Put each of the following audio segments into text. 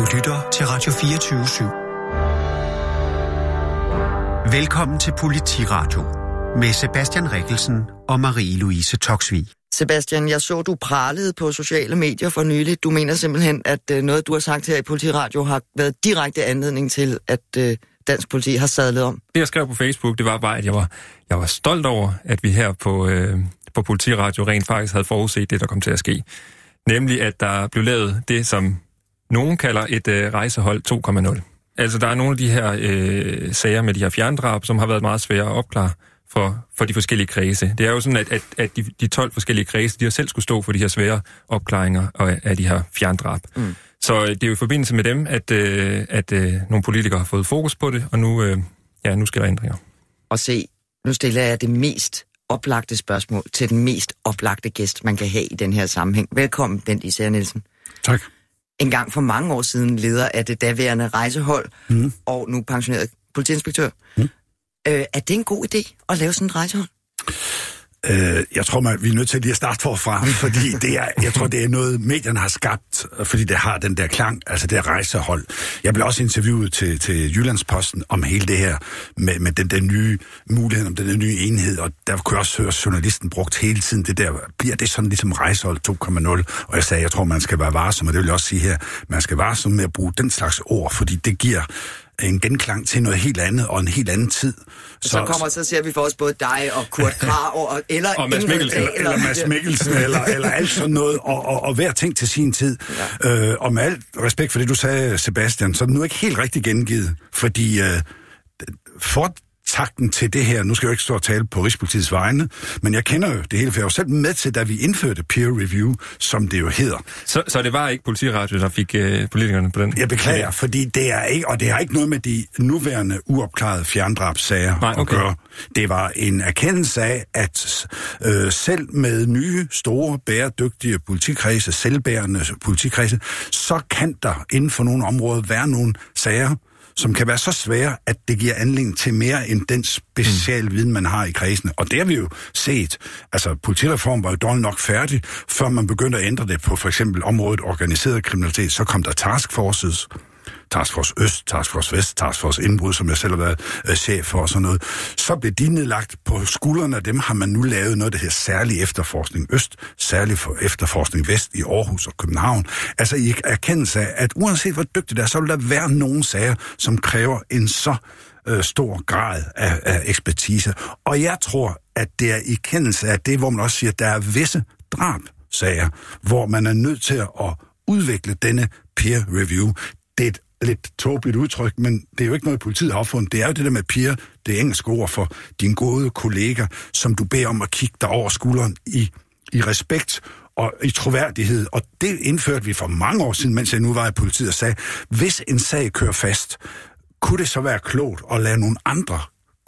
Du lytter til Radio 24 /7. Velkommen til Politiradio med Sebastian Rikkelsen og Marie-Louise Toksvig. Sebastian, jeg så, du pralede på sociale medier for nylig. Du mener simpelthen, at øh, noget, du har sagt her i Politiradio, har været direkte anledning til, at øh, dansk politi har sadlet om. Det, jeg skrev på Facebook, det var bare, at jeg var, jeg var stolt over, at vi her på, øh, på Politiradio rent faktisk havde forudset det, der kom til at ske. Nemlig, at der blev lavet det, som nogen kalder et øh, rejsehold 2.0. Altså, der er nogle af de her øh, sager med de her fjerndrab, som har været meget svære at opklare for, for de forskellige kredse. Det er jo sådan, at, at, at de, de 12 forskellige kredse, de har selv skulle stå for de her svære opklaringer af, af de her fjerndrab. Mm. Så øh, det er jo i forbindelse med dem, at, øh, at øh, nogle politikere har fået fokus på det, og nu, øh, ja, nu skal der ændringer. Og se, nu stiller jeg det mest oplagte spørgsmål til den mest oplagte gæst, man kan have i den her sammenhæng. Velkommen, Bent Især Nielsen. Tak. En gang for mange år siden leder af det daværende rejsehold, mm. og nu pensioneret politiinspektør. Mm. Øh, er det en god idé at lave sådan et rejsehold? Øh, jeg tror, man, vi er nødt til lige at starte forfra, fordi det er, jeg tror, det er noget, medierne har skabt, fordi det har den der klang, altså det rejsehold. Jeg blev også interviewet til, til Jyllandsposten om hele det her, med, med den der nye mulighed, om den der nye enhed, og der kunne jeg også høre journalisten brugt hele tiden det der, bliver det sådan ligesom rejsehold 2.0? Og jeg sagde, jeg tror, man skal være varsom, og det vil jeg også sige her, man skal være varsom med at bruge den slags ord, fordi det giver en genklang til noget helt andet og en helt anden tid. Så, så kommer så ser vi for os både dig og Kurt Krag og eller og Mads Mikkelsen, eller, eller, eller Mads Mikkelsen eller, eller alt sådan noget og, og, og hver ting til sin tid. Ja. Øh, og med alt respekt for det du sagde Sebastian, så er det nu ikke helt rigtig gengivet, fordi øh, for takten til det her. Nu skal jeg jo ikke stå og tale på Rigspolitiets vegne, men jeg kender jo det hele, for jeg var selv med til, da vi indførte peer review, som det jo hedder. Så, så det var ikke politiradio, der fik øh, politikerne på den? Jeg beklager, fordi det er ikke, og det har ikke noget med de nuværende uopklarede fjerndrabssager Nej, okay. at gøre. Det var en erkendelse af, at øh, selv med nye, store, bæredygtige politikredse, selvbærende politikredse, så kan der inden for nogle områder være nogle sager, som kan være så svære, at det giver anledning til mere end den specialviden, man har i kredsene. Og det har vi jo set. Altså, politireformen var jo dårligt nok færdig, før man begyndte at ændre det på for eksempel området organiseret kriminalitet. Så kom der taskforces, Task Force Øst, Task Force Vest, Task Force Indbrud, som jeg selv har været øh, chef for og sådan noget. Så blev de nedlagt på skuldrene af dem, har man nu lavet noget, der hedder særlig efterforskning Øst, særlig for efterforskning Vest i Aarhus og København. Altså i erkendelse af, at uanset hvor dygtigt det er, så vil der være nogle sager, som kræver en så øh, stor grad af, af ekspertise. Og jeg tror, at det er i kendelse af det, hvor man også siger, at der er visse drabsager, hvor man er nødt til at udvikle denne peer review. Det er et lidt tåbeligt udtryk, men det er jo ikke noget, politiet har opfundet. Det er jo det der med peer, det engelske ord for din gode kollega, som du beder om at kigge dig over skulderen i, i respekt og i troværdighed. Og det indførte vi for mange år siden, mens jeg nu var i politiet og sagde, hvis en sag kører fast, kunne det så være klogt at lade nogle andre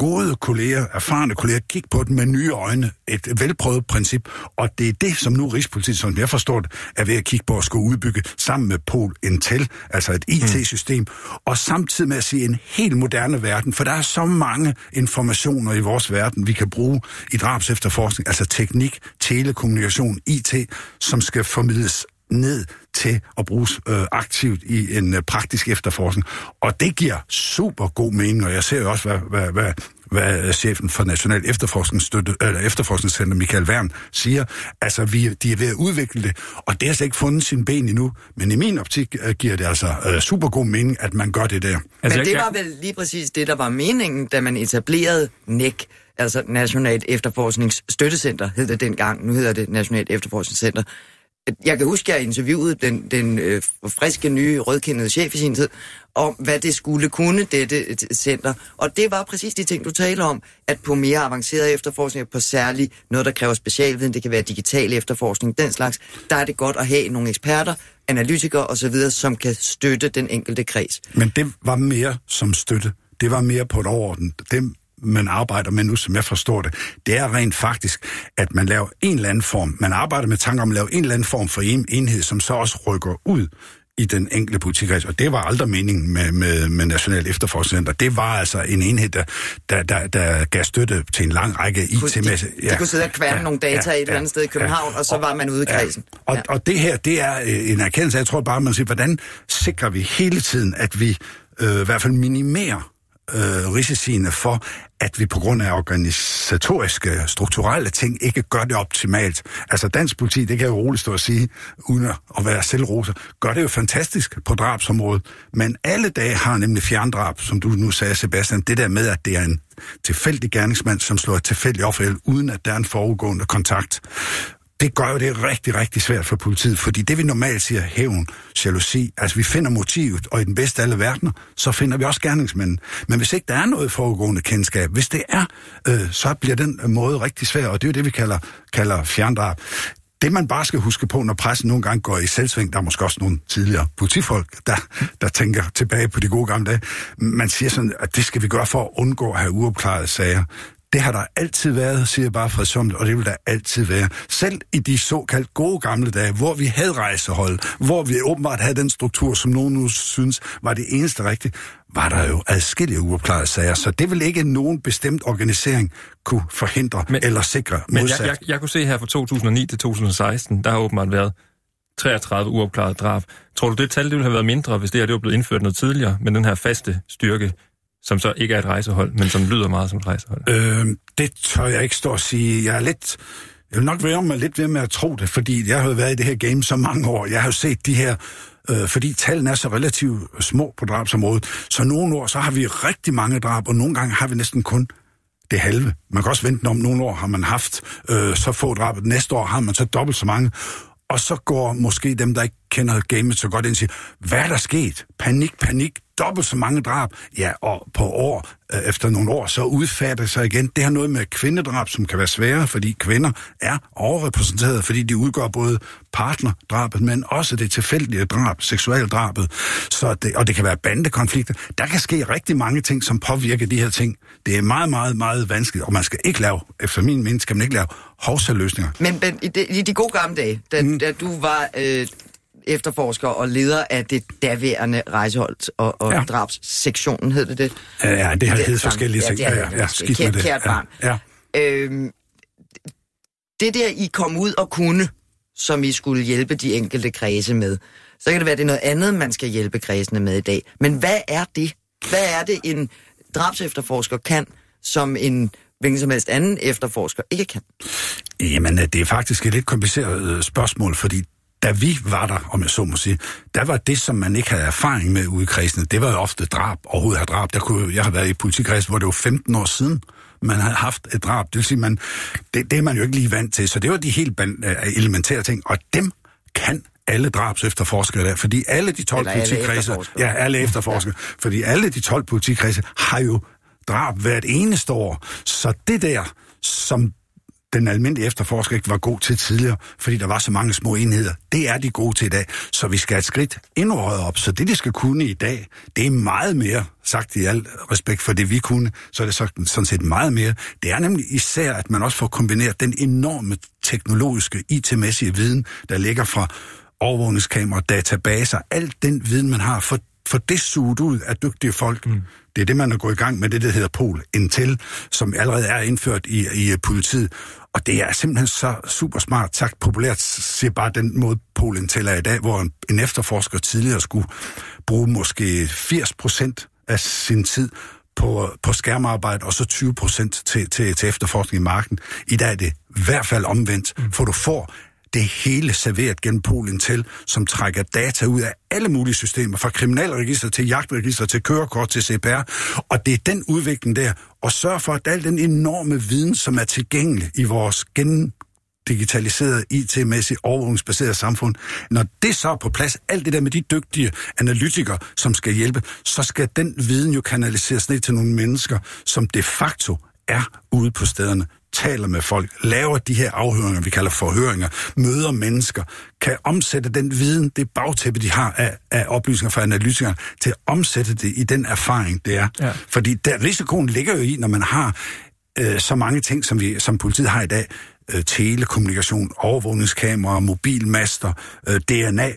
gode kolleger, erfarne kolleger, kigge på den med nye øjne. Et velprøvet princip. Og det er det, som nu Rigspolitiet, som jeg forstår det, er ved at kigge på at skulle udbygge sammen med Pol Intel, altså et IT-system, mm. og samtidig med at sige en helt moderne verden, for der er så mange informationer i vores verden, vi kan bruge i drabs efterforskning, altså teknik, telekommunikation, IT, som skal formidles ned til at bruges øh, aktivt i en øh, praktisk efterforskning. Og det giver super god mening, og jeg ser jo også, hvad, hvad, hvad, hvad chefen for National Efterforskningsstøtte, eller Efterforskningscenter, Michael Wern, siger. Altså, vi, de er ved at udvikle det, og det har slet ikke fundet sin ben endnu. Men i min optik uh, giver det altså uh, super god mening, at man gør det der. Altså, Men det var vel lige præcis det, der var meningen, da man etablerede NEC, altså Nationalt Efterforskningsstøttecenter, hed det dengang. Nu hedder det Nationalt Efterforskningscenter. Jeg kan huske, at jeg interviewede den, den øh, friske, nye, rødkendede chef i sin tid, om hvad det skulle kunne, dette øh, center. Og det var præcis de ting, du taler om, at på mere avanceret efterforskning, på særligt noget, der kræver specialviden, det kan være digital efterforskning, den slags, der er det godt at have nogle eksperter, analytikere osv., som kan støtte den enkelte kreds. Men det var mere som støtte. Det var mere på et overordnet. Dem, man arbejder med nu, som jeg forstår det, det er rent faktisk, at man laver en eller anden form, man arbejder med tanker om at lave en eller anden form for en enhed, som så også rykker ud i den enkelte politikreds, og det var aldrig meningen med, med, med National Efterforskningscenter. Det var altså en enhed, der, der, der, der gav støtte til en lang række IT-mæssige... De, ja. de kunne sidde og kværne ja, nogle data ja, et eller andet sted i København, ja, og så var man ude i kredsen. Ja, og, ja. og det her, det er øh, en erkendelse, jeg tror bare, man siger, hvordan sikrer vi hele tiden, at vi øh, i hvert fald minimerer øh, risiciene for, at vi på grund af organisatoriske, strukturelle ting ikke gør det optimalt. Altså dansk politi, det kan jeg jo roligt stå og sige, uden at være selvroser, gør det jo fantastisk på drabsområdet, men alle dage har nemlig fjerndrab, som du nu sagde, Sebastian, det der med, at det er en tilfældig gerningsmand, som slår et tilfældigt offer uden at der er en foregående kontakt det gør jo det rigtig, rigtig svært for politiet, fordi det vi normalt siger, hævn, jalousi, altså vi finder motivet, og i den bedste af alle verdener, så finder vi også gerningsmanden. Men hvis ikke der er noget foregående kendskab, hvis det er, øh, så bliver den øh, måde rigtig svær, og det er jo det, vi kalder, kalder fjerndrab. Det man bare skal huske på, når pressen nogle gange går i selvsving, der er måske også nogle tidligere politifolk, der, der tænker tilbage på de gode gamle dage. Man siger sådan, at det skal vi gøre for at undgå at have uopklarede sager. Det har der altid været, siger jeg bare fredsomligt, og det vil der altid være. Selv i de såkaldt gode gamle dage, hvor vi havde rejsehold, hvor vi åbenbart havde den struktur, som nogen nu synes var det eneste rigtige, var der jo adskillige uopklarede sager, så det vil ikke nogen bestemt organisering kunne forhindre men, eller sikre modsat. Men jeg, jeg, jeg kunne se her fra 2009 til 2016, der har åbenbart været 33 uopklarede drab. Tror du, det tal det ville have været mindre, hvis det her det var blevet indført noget tidligere, med den her faste styrke som så ikke er et rejsehold, men som lyder meget som et rejsehold? Øh, det tør jeg ikke stå og sige. Jeg er lidt... Jeg vil nok være mig lidt ved med at tro det, fordi jeg har været i det her game så mange år. Jeg har jo set de her øh, fordi tallene er så relativt små på drabsområdet. Så nogle år, så har vi rigtig mange drab, og nogle gange har vi næsten kun det halve. Man kan også vente om nogle år har man haft øh, så få drab, næste år har man så dobbelt så mange. Og så går måske dem, der ikke kender gamet så godt ind og siger, hvad er der sket? Panik, panik, dobbelt så mange drab. Ja, og på år, øh, efter nogle år, så udfatter sig igen. Det har noget med kvindedrab, som kan være svære, fordi kvinder er overrepræsenteret, fordi de udgør både partnerdrabet, men også det tilfældige drab, seksualdrabet. Så det, og det kan være bandekonflikter. Der kan ske rigtig mange ting, som påvirker de her ting. Det er meget, meget, meget vanskeligt, og man skal ikke lave, efter min mening, skal man ikke lave hovsaløsninger. Men ben, i, de, i de gode gamle dage, da, mm. da du var øh, efterforsker og leder af det daværende rejsehold og, og ja. drabssektionen, hed det det? Ja, ja det har heddet forskellige ting. Ja, ja, ja, skidt med det. Kært barn. Ja, ja. Øhm, det der, I kom ud og kunne, som I skulle hjælpe de enkelte kredse med, så kan det være, det er noget andet, man skal hjælpe kredsene med i dag. Men hvad er det? Hvad er det, en drabsefterforsker kan, som en hvilken som helst anden efterforsker ikke kan? Jamen, det er faktisk et lidt kompliceret øh, spørgsmål, fordi da vi var der, om jeg så må sige, der var det, som man ikke havde erfaring med ude i kredsene, det var jo ofte drab, overhovedet have drab. Der kunne, jeg har været i politikredsen, hvor det var 15 år siden, man havde haft et drab. Det vil sige, man, det, det er man jo ikke lige vant til. Så det var de helt øh, elementære ting, og dem kan alle drabs efterforskere der, fordi alle de 12 politikredse, ja, alle efterforskere, ja. fordi alle de 12 politikredse har jo drab hvert eneste år. Så det der, som den almindelige efterforsker ikke var god til tidligere, fordi der var så mange små enheder. Det er de gode til i dag, så vi skal et skridt endnu højere op. Så det, de skal kunne i dag, det er meget mere, sagt i al respekt for det, vi kunne, så er det sådan set meget mere. Det er nemlig især, at man også får kombineret den enorme teknologiske, IT-mæssige viden, der ligger fra overvågningskamera, databaser, alt den viden, man har, for, for det suget ud af dygtige folk. Mm. Det er det, man er gået i gang med, det der hedder Pol Intel, som allerede er indført i, i politiet. Og det er simpelthen så super smart sagt. Populært siger bare den måde, Polen tæller i dag, hvor en efterforsker tidligere skulle bruge måske 80 procent af sin tid på, på skærmarbejde, og så 20 procent til, til, til efterforskning i marken. I dag er det i hvert fald omvendt, mm. for du får det hele serveret gennem Polen til, som trækker data ud af alle mulige systemer, fra kriminalregister til jagtregister til kørekort til CPR, og det er den udvikling der, og sørge for, at al den enorme viden, som er tilgængelig i vores gennem digitaliseret, IT-mæssigt, overvågningsbaseret samfund. Når det så er på plads, alt det der med de dygtige analytikere, som skal hjælpe, så skal den viden jo kanaliseres ned til nogle mennesker, som de facto er ude på stederne, taler med folk, laver de her afhøringer, vi kalder forhøringer, møder mennesker, kan omsætte den viden, det bagtæppe, de har af, af oplysninger fra analytikere, til at omsætte det i den erfaring, det er. Ja. Fordi der, risikoen ligger jo i, når man har øh, så mange ting, som, vi, som politiet har i dag, øh, telekommunikation, overvågningskameraer, mobilmaster, øh, DNA,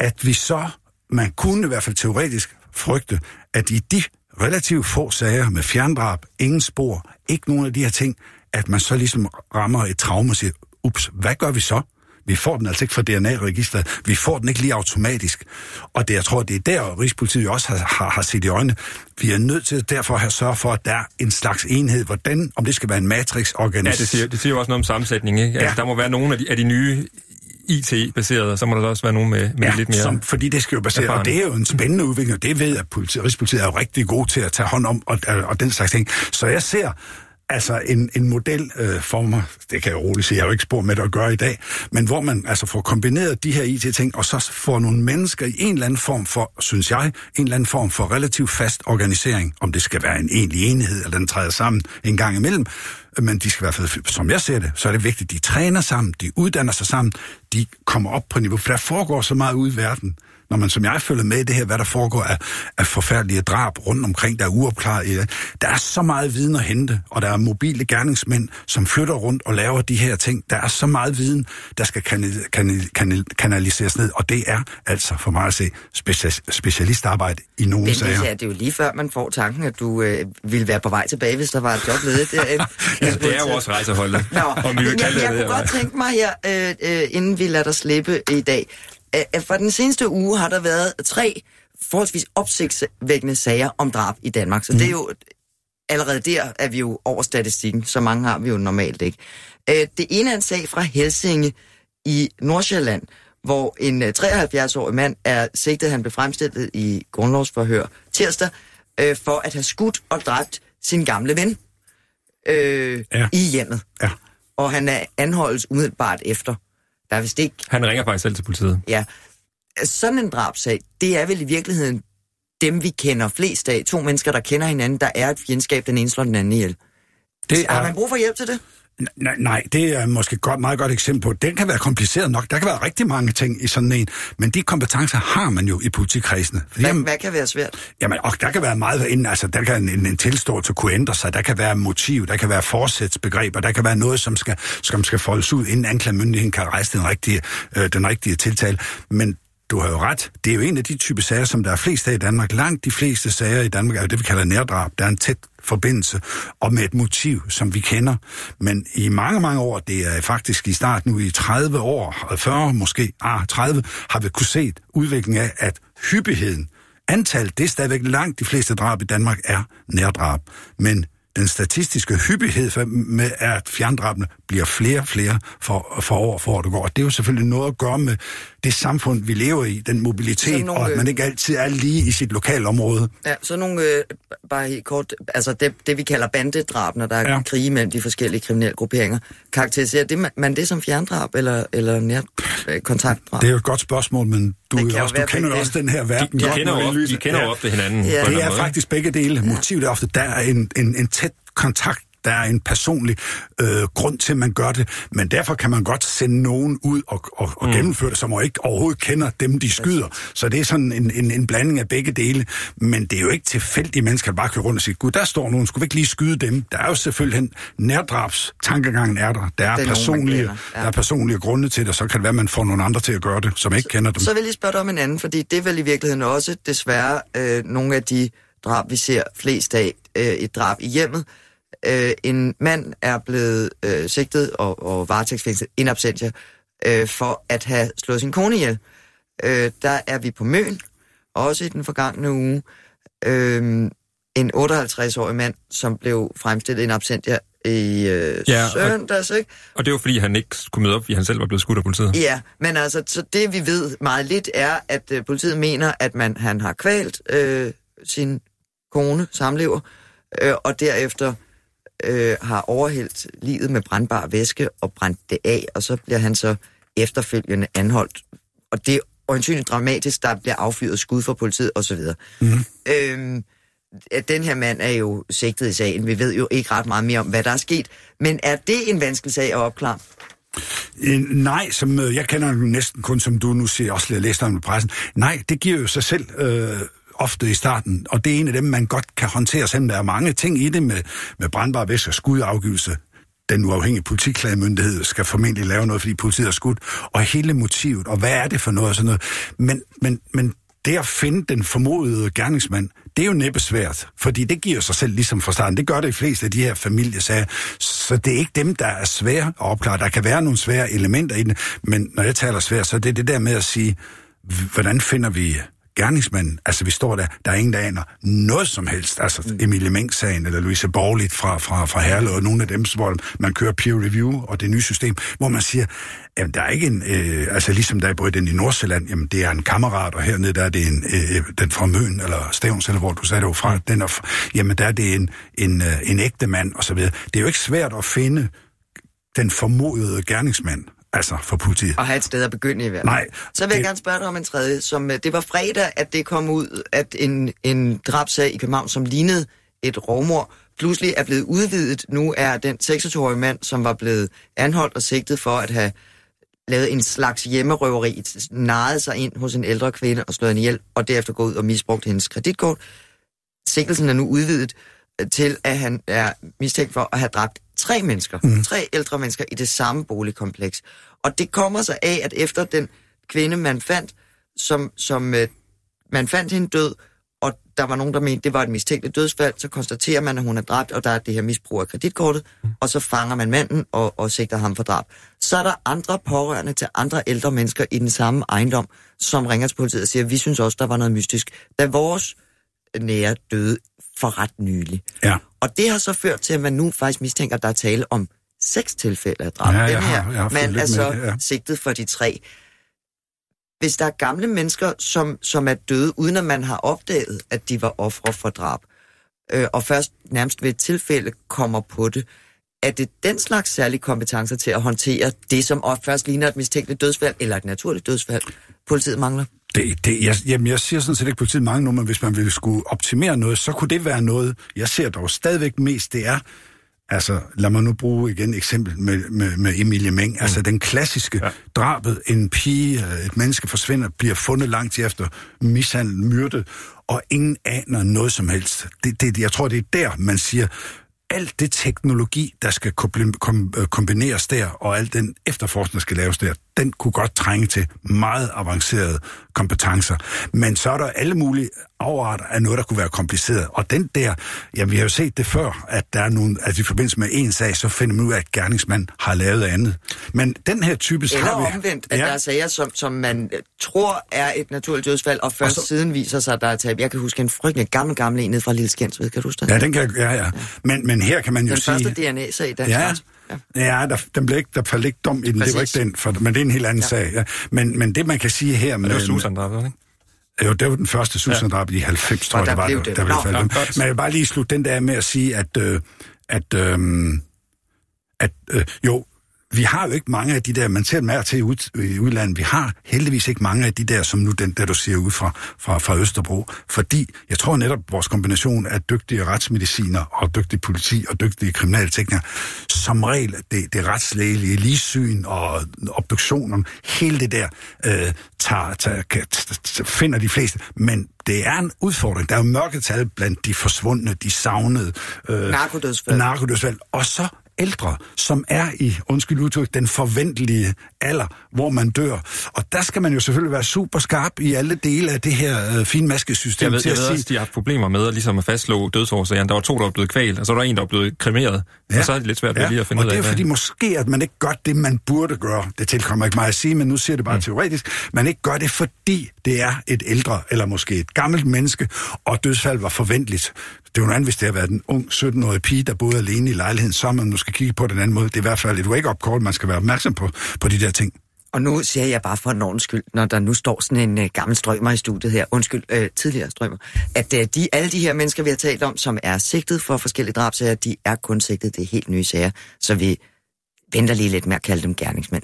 at vi så, man kunne i hvert fald teoretisk frygte, at i de relativt få sager med fjerndrab, ingen spor, ikke nogen af de her ting, at man så ligesom rammer et traume og siger, ups, hvad gør vi så? Vi får den altså ikke fra DNA-registret. Vi får den ikke lige automatisk. Og det, jeg tror, det er der, Rigspolitiet også har, har, har set i øjnene. Vi er nødt til derfor at have sørge for, at der er en slags enhed. Hvordan, om det skal være en matrix-organisation. Ja, det siger, det siger jo også noget om sammensætning, ikke? Altså, ja. der må være nogle af de, af de nye IT-baserede, så må der også være nogen med, med ja, lidt mere som, fordi det skal jo basere, og det er jo en spændende udvikling, og det ved at politi, Rigspolitiet er jo rigtig god til at tage hånd om, og, og den slags ting. Så jeg ser altså en, en model øh, for mig, det kan jeg roligt sige, jeg har jo ikke spor med det at gøre i dag, men hvor man altså får kombineret de her IT-ting, og så får nogle mennesker i en eller anden form for, synes jeg, en eller anden form for relativt fast organisering, om det skal være en egentlig enhed, eller den træder sammen en gang imellem, men de skal i hvert fald, som jeg ser det, så er det vigtigt, de træner sammen, de uddanner sig sammen, de kommer op på niveau, for der foregår så meget ude i verden, når man som jeg følger med i det her, hvad der foregår af, af forfærdelige drab rundt omkring, der er uopklaret. Der er så meget viden at hente, og der er mobile gerningsmænd, som flytter rundt og laver de her ting. Der er så meget viden, der skal kanal, kanal, kanal, kanaliseres ned, og det er altså for mig at se specialistarbejde i nogle det, sager. Det er jo lige før, man får tanken, at du øh, ville være på vej tilbage, hvis der var et job ledigt. ja, det er jo vores rejseholdet. Nå, om vi vil jeg, jeg, jeg kunne godt tænke mig her, øh, øh, inden vi lader dig slippe i dag, for den seneste uge har der været tre forholdsvis opsigtsvækkende sager om drab i Danmark. Så mm. det er jo allerede der er vi jo over statistikken. Så mange har vi jo normalt ikke. Det ene er en sag fra Helsinge i Nordsjælland, hvor en 73-årig mand er sigtet, han blev fremstillet i grundlovsforhør tirsdag, for at have skudt og dræbt sin gamle ven øh, ja. i hjemmet. Ja. Og han er anholdt umiddelbart efter. Der er vist ikke... Han ringer faktisk selv til politiet. Ja. Sådan en drabsag, det er vel i virkeligheden dem, vi kender flest af. To mennesker, der kender hinanden, der er et fjendskab, den ene slår den anden ihjel. Det er... Har man brug for hjælp til det? Nej, nej, det er måske et godt, meget godt eksempel på. Den kan være kompliceret nok. Der kan være rigtig mange ting i sådan en, men de kompetencer har man jo i politikredsene. Hvad, jamen, hvad kan være svært? Jamen, og der kan være meget inden, altså der kan en, en tilståelse kunne ændre sig, der kan være motiv, der kan være forsætsbegreber, der kan være noget, som skal, som skal foldes ud, inden anklagemyndigheden kan rejse den rigtige, øh, den rigtige tiltale. Men du har jo ret. Det er jo en af de type sager, som der er flest af i Danmark. Langt de fleste sager i Danmark er jo det, vi kalder nærdrab. Der er en tæt forbindelse, og med et motiv, som vi kender. Men i mange, mange år, det er faktisk i starten nu i 30 år, 40 måske, ah, 30, har vi kunne se udviklingen af, at hyppigheden, antallet, det er stadigvæk langt de fleste drab i Danmark er nærdrab. Men den statistiske hyppighed med, at fjerndrabene bliver flere og flere for, for år for år, det går. Og det er jo selvfølgelig noget at gøre med det samfund, vi lever i, den mobilitet, nogle, og at man ikke altid er lige i sit lokale område. Ja, så nogle, øh, bare helt kort, altså det, det vi kalder bandedrab, når der er ja. krige mellem de forskellige kriminelle grupperinger, karakteriserer det, man det som fjerndrab eller, eller nær øh? Det er jo et godt spørgsmål, men du, jo også, du kender også den her verden. De, de, kender, jo, de kender jo ofte hinanden. Ja. Det er faktisk begge dele. Motivet er ofte, der er en, en, en tæt kontakt der er en personlig øh, grund til, at man gør det, men derfor kan man godt sende nogen ud og, og, og mm. gennemføre det, som ikke overhovedet kender dem, de skyder. Så det er sådan en, en, en blanding af begge dele, men det er jo ikke tilfældige mennesker, der bare kører rundt og siger, gud, der står nogen, skulle vi ikke lige skyde dem? Der er jo selvfølgelig nærdrabs, tankegangen er der. Der er, personlige, nogen, ja. der er personlige grunde til det, så kan det være, at man får nogle andre til at gøre det, som ikke så, kender dem. Så vil jeg lige spørge dig om en anden, fordi det er vel i virkeligheden også desværre øh, nogle af de drab, vi ser flest af, øh, et drab i hjemmet, øh, en mand er blevet øh, sigtet og, og varetægtsfængslet in absentia øh, for at have slået sin kone ihjel. Øh, der er vi på Møn, også i den forgangne uge. Øh, en 58-årig mand, som blev fremstillet in absentia i øh, ja, søndags, ikke? Og det var fordi, han ikke kunne møde op, fordi han selv var blevet skudt af politiet. Ja, men altså, så det vi ved meget lidt er, at øh, politiet mener, at man han har kvalt øh, sin kone, samlever, øh, og derefter øh, har overhældt livet med brandbar væske og brændt det af, og så bliver han så efterfølgende anholdt. Og det er øjensynligt dramatisk, der bliver affyret skud fra politiet osv. Mm. Øhm, den her mand er jo sigtet i sagen. Vi ved jo ikke ret meget mere om, hvad der er sket. Men er det en vanskelig sag at opklare? Nej, som øh, jeg kender næsten kun, som du nu siger, også læst om i pressen. Nej, det giver jo sig selv øh, ofte i starten, og det er en af dem, man godt kan håndtere, selvom der er mange ting i det med, med brandbar væsker, og skudafgivelse. den uafhængige politiklagemyndighed skal formentlig lave noget, fordi politiet er skudt, og hele motivet, og hvad er det for noget og sådan noget. Men, men, men det at finde den formodede gerningsmand, det er jo næppe svært, fordi det giver sig selv ligesom fra starten. Det gør det i fleste af de her familiesager. Så det er ikke dem, der er svære at opklare. Der kan være nogle svære elementer i det, men når jeg taler svært, så er det det der med at sige, hvordan finder vi gerningsmanden, altså vi står der, der er ingen, der aner noget som helst, altså mm. Emilie Meng-sagen, eller Louise Borglit fra, fra, fra Herlev, og nogle af dem, hvor man kører peer review og det nye system, hvor man siger, jamen der er ikke en, øh, altså ligesom der er både den i Nordsjælland, jamen det er en kammerat, og hernede der er det en, øh, den fra Møn, eller Stævns, eller hvor du sagde det jo fra, den er, jamen der er det en, en, øh, en ægte mand, og så videre. Det er jo ikke svært at finde den formodede gerningsmand. Altså for politiet. Og have et sted at begynde i hvert Nej. Så vil det... jeg gerne spørge dig om en tredje. Som, øh, det var fredag, at det kom ud, at en, en drabsag i København, som lignede et rovmor, pludselig er blevet udvidet. Nu er den 26-årige mand, som var blevet anholdt og sigtet for at have lavet en slags hjemmerøveri, naret sig ind hos en ældre kvinde og slået hende ihjel, og derefter gået ud og misbrugt hendes kreditkort. Sigtelsen er nu udvidet til, at han er mistænkt for at have dræbt tre mennesker, mm. tre ældre mennesker i det samme boligkompleks. Og det kommer så af, at efter den kvinde, man fandt, som, som øh, man fandt hende død, og der var nogen, der mente, det var et mistænkeligt dødsfald, så konstaterer man, at hun er dræbt, og der er det her misbrug af kreditkortet, mm. og så fanger man manden og, og sigter ham for drab. Så er der andre pårørende til andre ældre mennesker i den samme ejendom, som ringer til politiet og siger, vi synes også, der var noget mystisk. Da vores nære døde for ret nylig. Ja. Og det har så ført til, at man nu faktisk mistænker, at der er tale om seks tilfælde af drab. Ja, Den har, her man er så ja. sigtet for de tre. Hvis der er gamle mennesker, som, som er døde, uden at man har opdaget, at de var ofre for drab, øh, og først nærmest ved et tilfælde kommer på det, er det den slags særlige kompetencer til at håndtere det, som først ligner et mistænkeligt dødsfald, eller et naturligt dødsfald, politiet mangler? Det, det, jeg, jamen, jeg siger sådan set ikke politiet mange nummer, hvis man ville skulle optimere noget, så kunne det være noget, jeg ser dog stadigvæk mest, det er, altså lad mig nu bruge igen eksempel med, med, med Emilie Meng, mm. altså den klassiske ja. drabet, en pige, et menneske forsvinder, bliver fundet langt efter, mishandlet, myrdet, og ingen aner noget som helst. Det, det, jeg tror, det er der, man siger, alt det teknologi, der skal øh, kombineres der, og al den efterforskning, der skal laves der, den kunne godt trænge til meget avancerede kompetencer. Men så er der alle mulige afarter af noget, der kunne være kompliceret. Og den der, ja, vi har jo set det før, at der er nogle, altså i forbindelse med en sag, så finder man ud af, at gerningsmand har lavet andet. Men den her type Eller har vi... omvendt, at ja. der er sager, som, som man tror er et naturligt dødsfald, og først og så... siden viser sig, at der er tab. Jeg kan huske en frygtelig gammel, gammel en ned fra Lille Skensved, kan du huske det? Ja, den kan ja, ja. ja. Men, men her kan man jo den sige... Den første DNA-sag, der ja. Ja, der, den blev ikke, der faldt ikke dom i den, Præcis. det var ikke den, for, men det er en helt anden ja. sag. Ja. Men, men det man kan sige her... Med, det var Susan drabet, ikke? Jo, det var den første Susan drab i 90, tror jeg, det var. Det, der, der blev Men jeg vil bare lige slutte den der med at sige, at, øh, at, øh, at øh, jo, vi har jo ikke mange af de der, man ser dem til ud, i udlandet, vi har heldigvis ikke mange af de der, som nu den der, du siger ud fra, fra, fra Østerbro, fordi jeg tror netop, vores kombination af dygtige retsmediciner og dygtige politi og dygtige kriminalteknikere, som regel det, det retslægelige, ligesyn og obduktioner, hele det der, øh, tager, tager, kan, finder de fleste, men det er en udfordring. Der er jo mørketal blandt de forsvundne, de savnede. Øh, narkodødsfald. Narkodødsfald. Og så ældre, som er i, undskyld udtryk, den forventelige alder, hvor man dør. Og der skal man jo selvfølgelig være super skarp i alle dele af det her øh, finmaskesystem. Jeg ved, til jeg at ved sige... også, de har haft problemer med at, ligesom at fastslå dødsårsagen. Der var to, der var blevet kvalt, og så var der en, der var blevet kremeret. Ja. Og så er det lidt svært ja. lige at finde og ud af. Og det er fordi hvad... måske, at man ikke gør det, man burde gøre. Det tilkommer ikke mig at sige, men nu siger det bare mm. teoretisk. Man ikke gør det, fordi det er et ældre, eller måske et gammelt menneske, og dødsfald var forventeligt. Det er jo andet, hvis det har været en ung 17-årig pige, der boede alene i lejligheden, så man måske kigge på den anden måde. Det er i hvert fald et wake-up call, man skal være opmærksom på, på de der ting. Og nu siger jeg bare for en skyld, når der nu står sådan en uh, gammel strømmer i studiet her, undskyld, uh, tidligere strømmer, at uh, de, alle de her mennesker, vi har talt om, som er sigtet for forskellige drabsager, de er kun sigtet, det er helt nye sager, så vi venter lige lidt med at kalde dem gerningsmænd.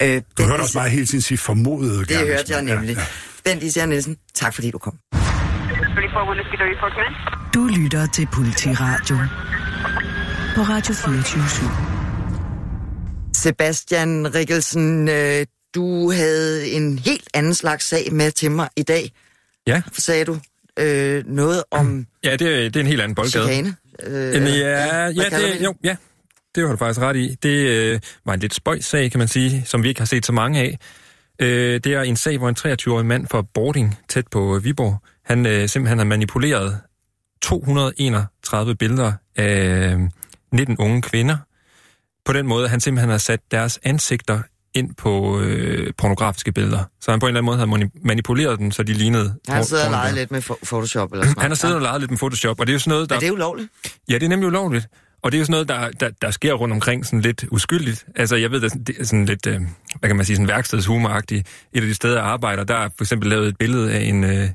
Ja. Uh, du hørte også mig hele tiden sige formodede Det hørte jeg nemlig. Ja, ja. Bent Især Nielsen, tak fordi du kom. Du lytter til Politiradio på Radio 24 Sebastian Rikkelsen, øh, du havde en helt anden slags sag med til mig i dag. Ja. Sagde du øh, noget om... Ja, det, det er en helt anden boldgade. Chikane? Øh, ja, ja, det, jo, ja. det har du faktisk ret i. Det øh, var en lidt spøjs sag, kan man sige, som vi ikke har set så mange af. Øh, det er en sag, hvor en 23-årig mand fra Boarding, tæt på Viborg, han øh, simpelthen har manipuleret 231 billeder af 19 unge kvinder. På den måde, han simpelthen har sat deres ansigter ind på øh, pornografiske billeder. Så han på en eller anden måde har manipuleret dem, så de lignede... Han har siddet og leget lidt med Photoshop eller sådan Han har siddet og leget lidt med Photoshop, og det er jo sådan noget, der... Er det ulovligt? Ja, det er nemlig ulovligt. Og det er jo sådan noget, der, der, der sker rundt omkring sådan lidt uskyldigt. Altså, jeg ved, det er sådan lidt, øh, hvad kan man sige, sådan værkstedshumoragtigt. Et af de steder, jeg arbejder, der er for eksempel lavet et billede af en, øh,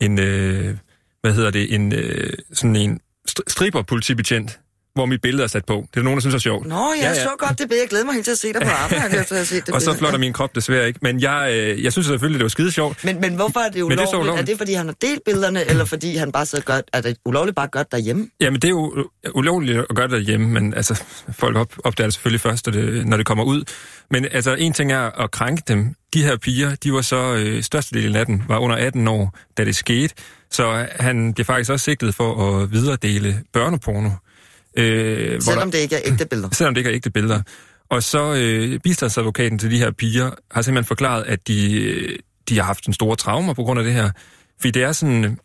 en øh, hvad hedder det, en, øh, sådan en striber politibetjent, hvor mit billede er sat på. Det er nogen, der synes er sjovt. Nå, jeg ja, ja. så godt det billede. Jeg glæder mig helt til at se dig på arbejde, efter at have set det Og så flotter min krop desværre ikke. Men jeg, øh, jeg synes selvfølgelig, det var skide sjovt. Men, men hvorfor er det ulovligt? det er, ulovligt? er det, fordi han har delt billederne, eller fordi han bare så gør, er det ulovligt bare gør det derhjemme? Jamen, det er jo ulovligt at gøre det derhjemme, men altså, folk op, opdager det selvfølgelig først, når det, når det kommer ud. Men altså, en ting er at krænke dem. De her piger, de var så, øh, størstedelen af dem, var under 18 år, da det skete. Så han bliver faktisk også sigtet for at videredele børneporno. Øh, selvom der, det ikke er ægte billeder? Selvom det ikke er ægte billeder. Og så øh, bistandsadvokaten til de her piger har simpelthen forklaret, at de, de har haft en store traumer på grund af det her. Fordi det er sådan,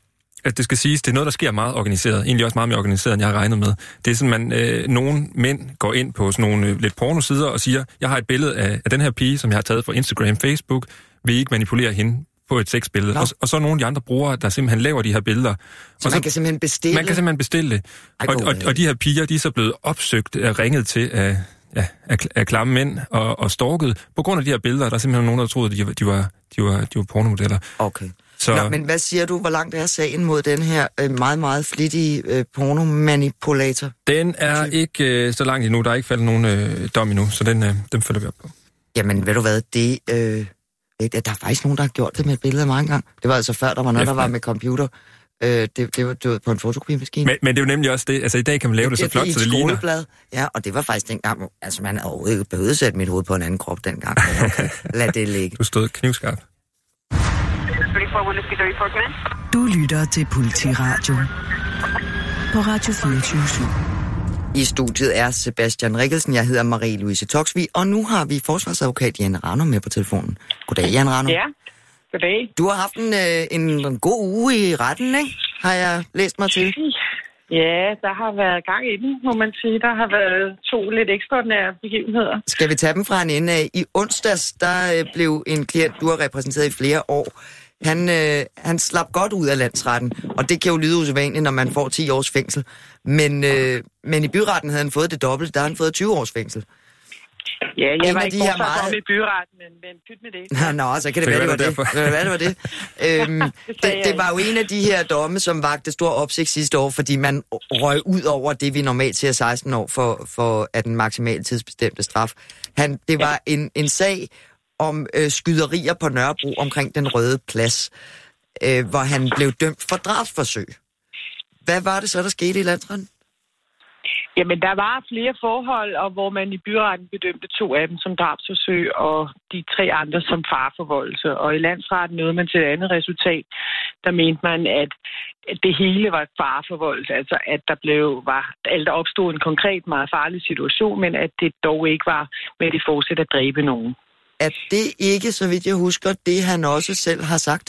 at det skal siges, det er noget, der sker meget organiseret. Egentlig også meget mere organiseret, end jeg har regnet med. Det er sådan, man, øh, nogle mænd går ind på sådan nogle øh, lidt pornosider og siger, jeg har et billede af, af den her pige, som jeg har taget fra Instagram, Facebook. Vil I ikke manipulere hende på et sexbillede. Og, og så er nogle af de andre brugere, der simpelthen laver de her billeder. Så og man så, kan simpelthen bestille? Man kan simpelthen bestille det. Og, og, og de her piger, de er så blevet opsøgt, er ringet til af, ja, af, af klamme mænd og, og stalket. På grund af de her billeder, der er simpelthen nogen, der troede, at de, de, var, de, var, de var pornomodeller. Okay. Så... Nå, men hvad siger du, hvor langt er sagen mod den her øh, meget, meget flittige øh, pornomanipulator? Den er ikke øh, så langt endnu. Der er ikke faldet nogen øh, dom endnu, så den, øh, den følger vi op på. Jamen, ved du hvad, det... Øh der er faktisk nogen, der har gjort det med et billede mange gange. Det var altså før, der var noget, der var med computer. Øh, det, det, var, det var på en fotokopimaskine. Men, men det er jo nemlig også det. Altså i dag kan man lave det, det så flot, det, så det ligner. Ja, og det var faktisk dengang, altså man havde overhovedet ikke behøvet at sætte mit hoved på en anden krop dengang. Okay, lad det ligge. Du stod knivskarp. Du lytter til Politiradio på Radio 24 i studiet er Sebastian Rikkelsen, jeg hedder Marie-Louise Toksvig, og nu har vi forsvarsadvokat Jan Rano med på telefonen. Goddag, Jan Rano. Ja, goddag. Du har haft en, øh, en, en god uge i retten, ikke? Har jeg læst mig til? Ja, der har været gang i den, må man sige. Der har været to lidt ekstraordinære begivenheder. Skal vi tage dem fra en ende af? I onsdags, der øh, blev en klient, du har repræsenteret i flere år, han, øh, han slap godt ud af landsretten, og det kan jo lyde usædvanligt, når man får 10 års fængsel. Men, øh, men i byretten havde han fået det dobbelt, der har han fået 20 års fængsel. Ja, jeg en var ikke fortsat meget... i byretten, men, men pyt med det. Nå, så kan det, være, det var det. Hvad det var det? øhm, det, det var jo en af de her domme, som vagte stor opsigt sidste år, fordi man røg ud over det, vi normalt ser 16 år for, for at den maksimale tidsbestemte straf. Han, det var ja. en, en sag, om øh, skyderier på Nørrebro omkring den røde plads, øh, hvor han blev dømt for drabsforsøg. Hvad var det så, der skete i landsretten? Jamen, der var flere forhold, og hvor man i byretten bedømte to af dem som drabsforsøg, og de tre andre som farforvoldelse. Og i landsretten nåede man til et andet resultat. Der mente man, at det hele var farforvoldelse, altså at der blev, var, at der opstod en konkret meget farlig situation, men at det dog ikke var med det forsæt at dræbe nogen er det ikke, så vidt jeg husker, det han også selv har sagt?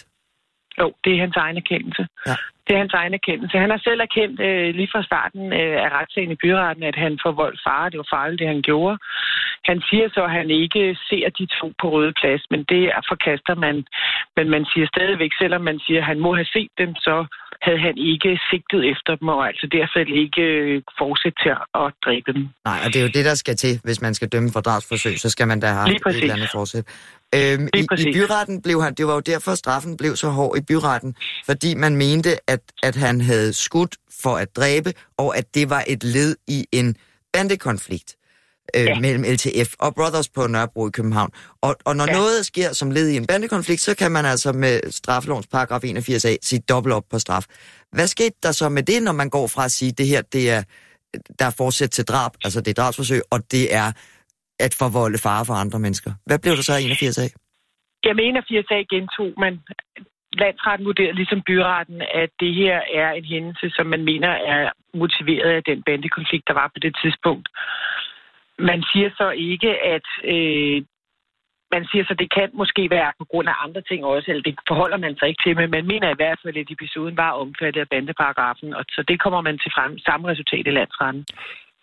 Jo, det er hans egen erkendelse. Ja. Det er hans egen erkendelse. Han har selv erkendt øh, lige fra starten øh, af retssagen i byretten, at han forvoldt far. Det var farligt, det han gjorde. Han siger så, at han ikke ser de to på røde plads, men det forkaster man. Men man siger stadigvæk, selvom man siger, at han må have set dem, så havde han ikke sigtet efter dem, og altså derfor ikke øh, fortsat til at dræbe dem. Nej, og det er jo det, der skal til, hvis man skal dømme for drabsforsøg, så skal man da have et eller andet forsæt. Øhm, i, I byretten blev han, det var jo derfor, straffen blev så hård i byretten, fordi man mente, at, at han havde skudt for at dræbe, og at det var et led i en bandekonflikt øh, ja. mellem LTF og Brothers på Nørrebro i København. Og, og når ja. noget sker som led i en bandekonflikt, så kan man altså med straffelovens paragraf 81a sige dobbelt op på straf. Hvad skete der så med det, når man går fra at sige, det her det er, der er forsæt til drab, altså det er drabsforsøg, og det er at forvolde fare for andre mennesker. Hvad blev der så af 81a? Jamen 81a gentog man. Landsretten vurderede ligesom byretten, at det her er en hændelse, som man mener er motiveret af den bandekonflikt, der var på det tidspunkt. man siger så ikke, at øh, man siger så, det kan måske være på grund af andre ting også, eller det forholder man sig ikke til, men man mener i hvert fald, at episoden var omfattet af bandeparagrafen, og så det kommer man til frem, samme resultat i landsretten.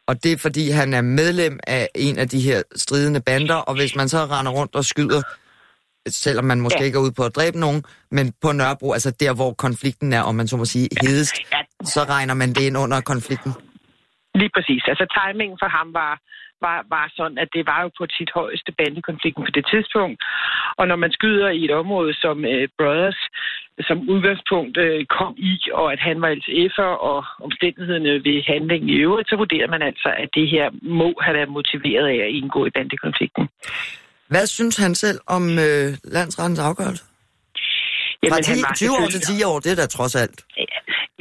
Og det er, fordi han er medlem af en af de her stridende bander, og hvis man så render rundt og skyder, selvom man måske ja. ikke er ude på at dræbe nogen, men på Nørrebro, altså der, hvor konflikten er, om man så må sige, hedest, ja. så regner man det ind under konflikten? Lige præcis. Altså timingen for ham var, var, var sådan, at det var jo på sit højeste bandekonflikten på det tidspunkt. Og når man skyder i et område som uh, Brothers, som udgangspunkt uh, kom i, og at han var LTF'er, og omstændighederne ved handlingen i øvrigt, så vurderer man altså, at det her må have været motiveret af at indgå i bandekonflikten. Hvad synes han selv om øh, landsrettens afgørelse? Jamen, Fra 10, han 20 år til 10 år, det er da trods alt.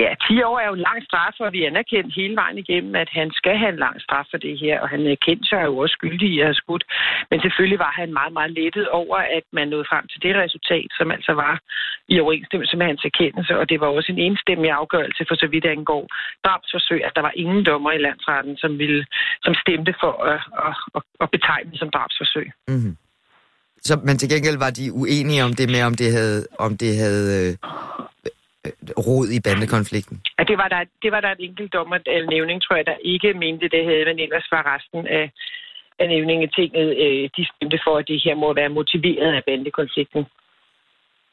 Ja, 10 år er jo en lang straf, og vi anerkendt hele vejen igennem, at han skal have en lang straf for det her, og han kendte sig jo også skyldig i at have skudt. Men selvfølgelig var han meget, meget lettet over, at man nåede frem til det resultat, som altså var i overensstemmelse med hans erkendelse, og det var også en enstemmig afgørelse for så vidt angår drabsforsøg, at der var ingen dommer i landsretten, som, ville, som stemte for at, at, at, at betegne det som drabsforsøg. Mm-hmm. Så, men til gengæld var de uenige om det med, om det havde, om det havde øh, rod i bandekonflikten? Ja, det var der, det var der et enkelt dommer, eller nævning, tror jeg, der ikke mente det havde, men ellers var resten af, af nævningetinget, øh, de stemte for, at det her må være motiveret af bandekonflikten.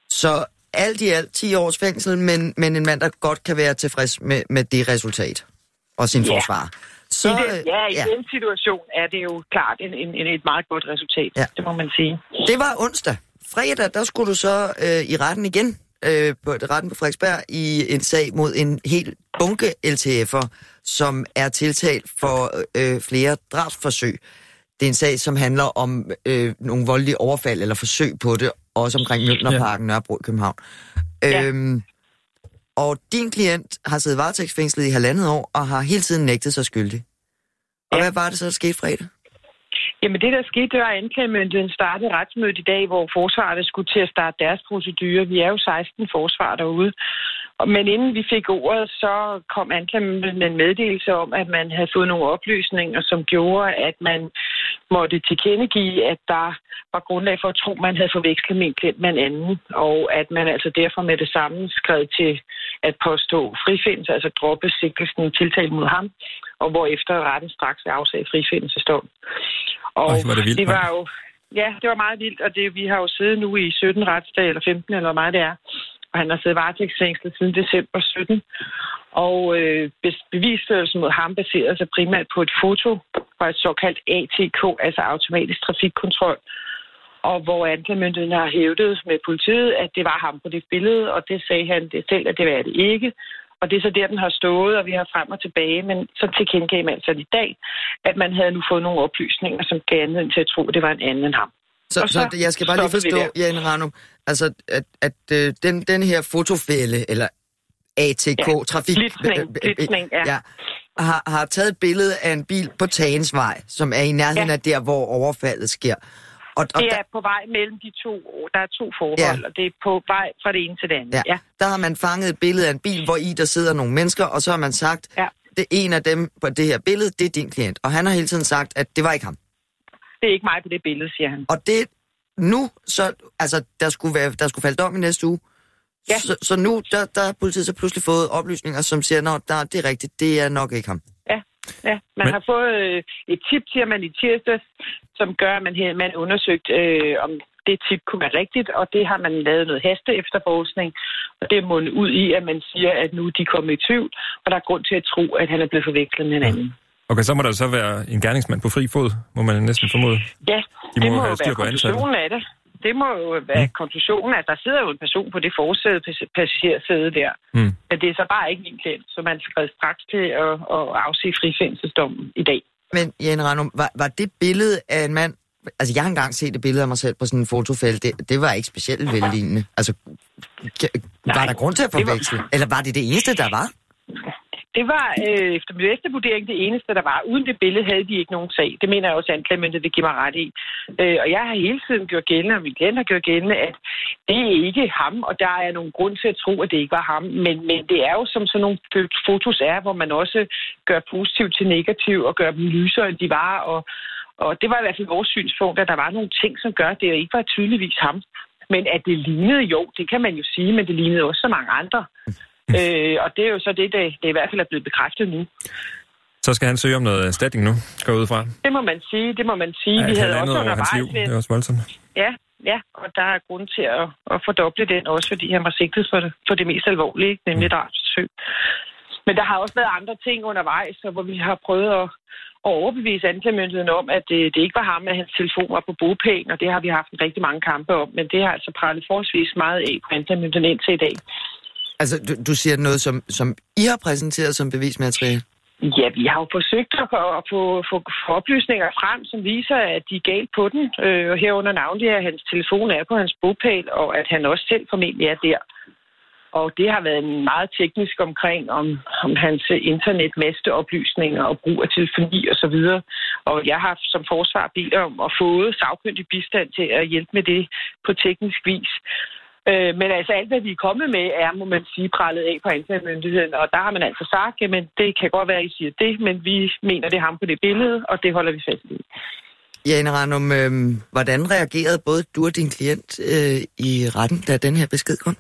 Så alt i alt 10 års fængsel, men, men en mand, der godt kan være tilfreds med, med det resultat og sin ja. forsvar. Så, I den, ja, i ja. den situation er det jo klart en, en, en, et meget godt resultat, ja. det må man sige. Det var onsdag. Fredag, der skulle du så øh, i retten igen øh, på retten på Frederiksberg i en sag mod en helt bunke LTF'er, som er tiltalt for øh, flere drabsforsøg. Det er en sag, som handler om øh, nogle voldelige overfald eller forsøg på det, også omkring Mjølnerparken, ja. Nørrebro i København. Ja. Øhm, og din klient har siddet varetægtsfængslet i halvandet år og har hele tiden nægtet sig skyldig. Og ja. hvad var det så, der skete fredag? Jamen det, der skete, det var, at anklagemyndigheden startede retsmødet i dag, hvor forsvaret skulle til at starte deres procedure. Vi er jo 16 forsvar derude. Men inden vi fik ordet, så kom anklagemyndigheden med en meddelelse om, at man havde fået nogle oplysninger, som gjorde, at man måtte tilkendegive, at der var grundlag for at tro, at man havde forvekslet min klient med en anden, og at man altså derfor med det samme skrev til at påstå frifindelse, altså droppe sigtelsen tiltale mod ham, og hvorefter retten straks afsag frifindelsesdom. Og Øj, var det, vildt, det var jo, ja, det var meget vildt, og det, vi har jo siddet nu i 17 retsdage, eller 15, eller hvad meget det er, og han har siddet varetægtsfængslet siden december 17. Og øh, bevisførelsen mod ham baserede sig primært på et foto fra et såkaldt ATK, altså automatisk trafikkontrol, og hvor anklagemyndigheden har hævdet med politiet, at det var ham på det billede, og det sagde han det selv, at det var det ikke. Og det er så der, den har stået, og vi har frem og tilbage, men så tilkendegav man altså i dag, at man havde nu fået nogle oplysninger, som gav anledning til at tro, at det var en anden end ham. Så, så, så jeg skal bare lige forstå, Jan Ranum, altså at, at øh, den, den her fotofælde, eller ATK, ja. trafik... Blitzning, blitzning, ja. ja har, har taget et billede af en bil på Tagensvej, som er i nærheden ja. af der, hvor overfaldet sker. Og, og det er der... på vej mellem de to, der er to forhold, ja. og det er på vej fra det ene til det andet. Ja. ja. Der har man fanget et billede af en bil, hvor i der sidder nogle mennesker, og så har man sagt, ja. det en af dem på det her billede, det er din klient. Og han har hele tiden sagt, at det var ikke ham. Det er ikke mig på det billede, siger han. Og det nu, så, altså, der skulle, være, der skulle falde dom i næste uge. Ja. Så, så nu, der, der har politiet så pludselig fået oplysninger, som siger, at det er rigtigt, det er nok ikke ham. Ja, ja. man Men... har fået øh, et tip, siger man i tirsdags, som gør, at man, man undersøgt, øh, om det tip kunne være rigtigt, og det har man lavet noget haste efterforskning, og det er mundet ud i, at man siger, at nu de kommer i tvivl, og der er grund til at tro, at han er blevet forvekslet med en anden. Okay, så må der så være en gerningsmand på fri fod, må man næsten formode. Ja, de det må, må jo være konklusionen af det. Det må jo være mm. konklusionen, at der sidder jo en person på det forsæde passagersæde der. Mm. Men det er så bare ikke min klient, så man skal straks til at, at afse frifindelsesdommen i dag. Men Jan Ranum, var, var det billede af en mand, altså jeg har engang set et billede af mig selv på sådan en fotofælde, det, det var ikke specielt vellignende. Altså, var Nej, der grund til at forveksle? Var... Eller var det det eneste, der var? Det var øh, efter min bedste vurdering det eneste, der var. Uden det billede havde de ikke nogen sag. Det mener jeg også, at anklagemyndigheden vil give mig ret i. Øh, og jeg har hele tiden gjort gældende, og min klient har gjort gældende, at det er ikke ham, og der er nogen grund til at tro, at det ikke var ham. Men, men det er jo som sådan nogle fotos er, hvor man også gør positiv til negativ og gør dem lysere, end de var. Og, og det var i hvert fald vores synspunkt, at der var nogle ting, som gør, at det ikke var tydeligvis ham. Men at det lignede, jo, det kan man jo sige, men det lignede også så mange andre øh, og det er jo så det, det, det i hvert fald er blevet bekræftet nu. Så skal han søge om noget erstatning nu, skal ud fra? Det må man sige, det må man sige. Ja, Vi havde også undervejs... Hans liv. Det er også voldsomt. Ja, ja, og der er grund til at, at fordoble den, også fordi han var sigtet for det, for det mest alvorlige, nemlig mm. drabsforsøg. Men der har også været andre ting undervejs, hvor vi har prøvet at, at overbevise anklagemyndigheden om, at det, det ikke var ham, at hans telefon var på bogpælen, og det har vi haft en rigtig mange kampe om. Men det har altså prallet forholdsvis meget af på anklagemyndigheden indtil i dag. Altså, du, du siger noget, som, som I har præsenteret som bevismateriale? Ja, vi har jo forsøgt at få, få, få, oplysninger frem, som viser, at de er galt på den. Øh, og herunder navnlig, at hans telefon er på hans bogpæl, og at han også selv formentlig er der. Og det har været meget teknisk omkring om, om hans internetmasteoplysninger og brug af telefoni osv. Og, så videre. og jeg har som forsvar bedt om at få sagkyndig bistand til at hjælpe med det på teknisk vis. Øh, men altså alt, hvad vi er kommet med, er, må man sige, prallet af på anklagemyndigheden. Og der har man altså sagt, at det kan godt være, at I siger det, men vi mener, det er ham på det billede, og det holder vi fast i. Jane Ranum, øh, hvordan reagerede både du og din klient øh, i retten, da den her besked kom?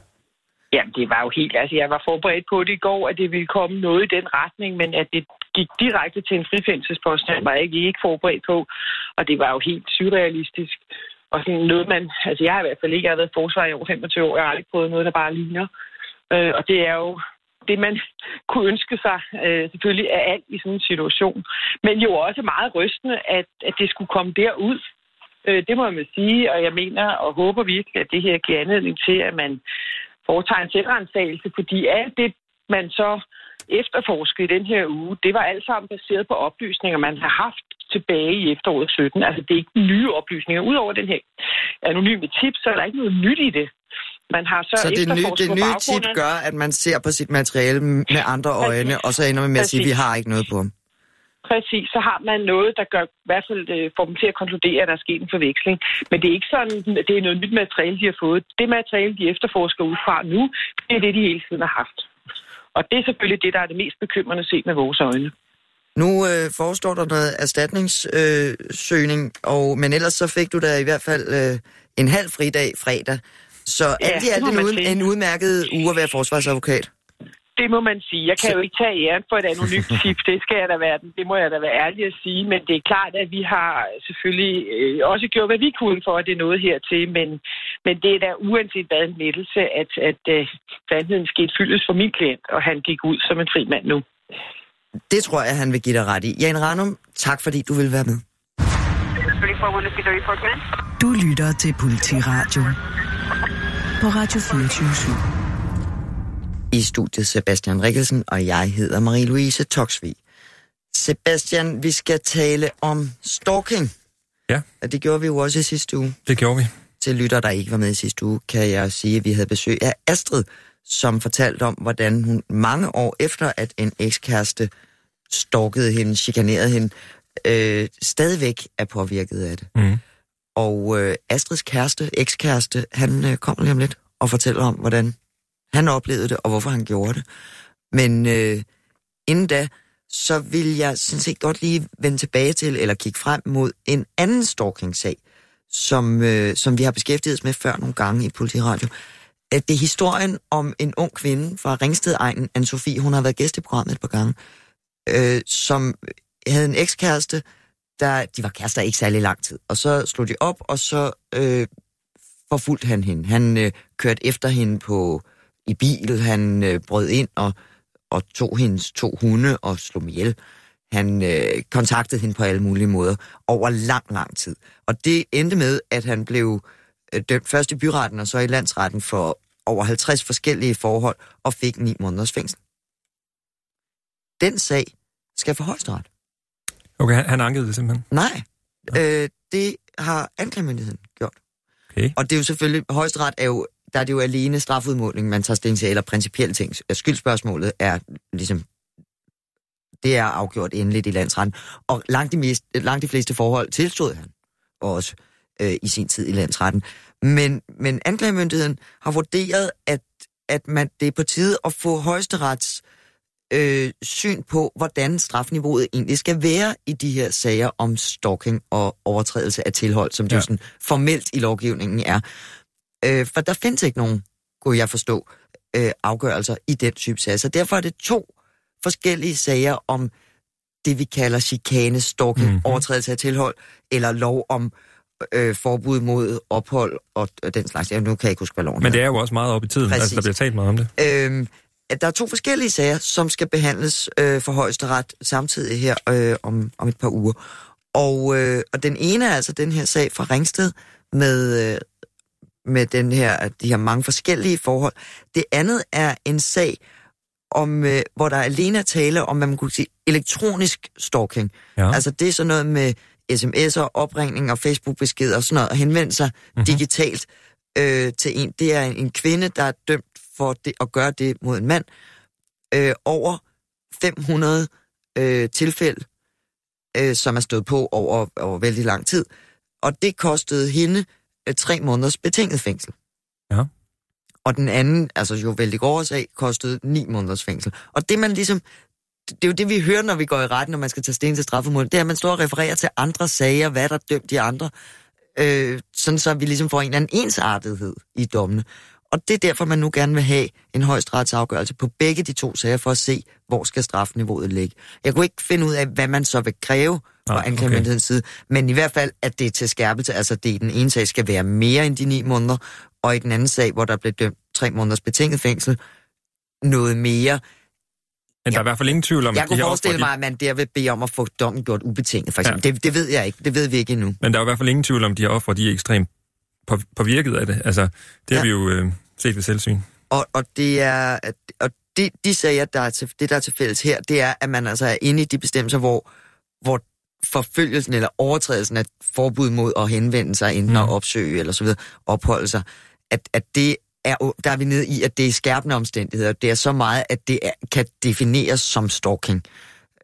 Jamen, det var jo helt... Altså, jeg var forberedt på det i går, at det ville komme noget i den retning, men at det gik direkte til en frifindelsespost, var jeg ikke forberedt på. Og det var jo helt surrealistisk. Og sådan noget, man... Altså, jeg har i hvert fald ikke været forsvar i over 25 år. Jeg har aldrig prøvet noget, der bare ligner. Øh, og det er jo det, man kunne ønske sig øh, selvfølgelig af alt i sådan en situation. Men jo også meget rystende, at, at det skulle komme derud. Øh, det må man sige, og jeg mener og håber virkelig, at det her giver anledning til, at man foretager en selvrensagelse, fordi alt det, man så efterforskede i den her uge, det var alt sammen baseret på oplysninger, man har haft tilbage i efteråret 17. Altså, det er ikke nye oplysninger. Udover den her anonyme tip, så er der ikke noget nyt i det. Man har så, så det, nye, det nye tip gør, at man ser på sit materiale med andre øjne, og så ender man med at sige, at vi har ikke noget på ham. Præcis, så har man noget, der gør, i hvert fald øh, får dem til at konkludere, at der er sket en forveksling. Men det er ikke sådan, det er noget nyt materiale, de har fået. Det materiale, de efterforsker ud fra nu, det er det, de hele tiden har haft. Og det er selvfølgelig det, der er det mest bekymrende set med vores øjne. Nu øh, forestår der noget erstatningssøgning, øh, og, men ellers så fik du da i hvert fald øh, en halv fridag fredag. Så ja, alt i alt en, ud, en udmærket uge at være forsvarsadvokat. Det må man sige. Jeg kan jo ikke tage æren for et anonymt tip. Det skal jeg da være, det må jeg da være ærlig at sige. Men det er klart, at vi har selvfølgelig øh, også gjort, hvad vi kunne for, at det noget hertil. Men, men det er da uanset hvad en lettelse, at, at uh, sandheden skete fyldes for min klient, og han gik ud som en fri mand nu. Det tror jeg, han vil give dig ret i. Jan Ranum, tak fordi du vil være med. Du lytter til Politiradio på Radio 24 i studiet Sebastian Rikkelsen, og jeg hedder Marie-Louise Toksvig. Sebastian, vi skal tale om stalking. Ja. Og det gjorde vi jo også i sidste uge. Det gjorde vi. Til lytter, der ikke var med i sidste uge, kan jeg sige, at vi havde besøg af Astrid, som fortalte om, hvordan hun mange år efter, at en ekskæreste stalkede hende, chikanerede hende, øh, stadigvæk er påvirket af det. Mm. Og øh, Astrids kæreste, ekskæreste, han øh, kommer lige om lidt og fortæller om, hvordan han oplevede det, og hvorfor han gjorde det. Men øh, inden da, så vil jeg sådan set godt lige vende tilbage til, eller kigge frem mod en anden stalking-sag, som, øh, som vi har beskæftiget os med før nogle gange i Politiradio. Det er historien om en ung kvinde fra Ringsted-egnen, Anne-Sophie, hun har været gæst i programmet et par gange, øh, som havde en ekskæreste, der, de var kærester ikke særlig lang tid, og så slog de op, og så øh, forfulgte han hende. Han øh, kørte efter hende på i bil. Han øh, brød ind og, og tog hendes to hunde og slog dem ihjel. Han øh, kontaktede hende på alle mulige måder over lang, lang tid. Og det endte med, at han blev øh, dømt først i byretten og så i landsretten for over 50 forskellige forhold og fik ni måneders fængsel. Den sag skal for højesteret. Okay, han, han ankede det simpelthen? Nej, øh, det har anklagemyndigheden gjort. Okay. Og det er jo selvfølgelig, højesteret er jo der er det jo alene strafudmåling, man tager stilling til, eller principielle ting. Skyldspørgsmålet er ligesom Det er afgjort endeligt i landsretten. Og langt de, mest, langt de fleste forhold tilstod han også øh, i sin tid i landsretten. Men, men anklagemyndigheden har vurderet, at, at man, det er på tide at få højesterets øh, syn på, hvordan strafniveauet egentlig skal være i de her sager om stalking og overtrædelse af tilhold, som det ja. sådan formelt i lovgivningen er. Øh, for der findes ikke nogen, kunne jeg forstå, øh, afgørelser i den type sager. Så derfor er det to forskellige sager om det, vi kalder chikane, stalking, mm-hmm. overtrædelse af tilhold, eller lov om øh, forbud mod ophold og, og den slags. Ja, nu kan jeg ikke huske, hvad loven Men det er jo også meget op i tiden, Præcis. altså der bliver talt meget om det. Øhm, at der er to forskellige sager, som skal behandles øh, for højesteret samtidig her øh, om, om et par uger. Og, øh, og den ene er altså den her sag fra Ringsted med, øh, med den her, de her mange forskellige forhold. Det andet er en sag, om, øh, hvor der alene er tale om, hvad man kunne sige, elektronisk stalking. Ja. Altså det er sådan noget med sms'er, opringning og Facebook-beskeder og sådan noget, og henvende sig mm-hmm. digitalt øh, til en. Det er en, en kvinde, der er dømt for det, at gøre det mod en mand. Øh, over 500 øh, tilfælde, øh, som er stået på over, over vældig lang tid. Og det kostede hende øh, tre måneders betinget fængsel. Ja. Og den anden, altså jo vældig grove sag, kostede ni måneders fængsel. Og det man ligesom, det er jo det, vi hører, når vi går i retten, når man skal tage sten til straffemål, det er, at man står og refererer til andre sager, hvad der er dømt de andre, øh, sådan så vi ligesom får en eller anden ensartethed i dommene. Og det er derfor, man nu gerne vil have en højesteretsafgørelse på begge de to sager, for at se, hvor skal strafniveauet ligge. Jeg kunne ikke finde ud af, hvad man så vil kræve fra ah, anklagemyndighedens okay. side, men i hvert fald, at det er til skærpelse, altså det i den ene sag skal være mere end de ni måneder, og i den anden sag, hvor der blev dømt tre måneders betinget fængsel, noget mere. Men der er i hvert fald ingen tvivl om, jeg at kunne forestille mig, at man der vil bede om at få dommen gjort ubetinget, for eksempel. Ja. Det, det ved jeg ikke. Det ved vi ikke endnu. Men der er i hvert fald ingen tvivl om, at de her ofre, de er ekstremt på, påvirket af det. Altså, det ja. har vi jo øh, set ved selvsyn. Og, og det er... Og de, de sager, der er til, det der er til fælles her, det er, at man altså er inde i de bestemmelser, hvor, hvor forfølgelsen eller overtrædelsen af forbud mod at henvende sig, enten mm. at opsøge eller så videre, opholde sig, at, at det er, der er vi nede i, at det er skærpende omstændigheder. Det er så meget, at det er, kan defineres som stalking.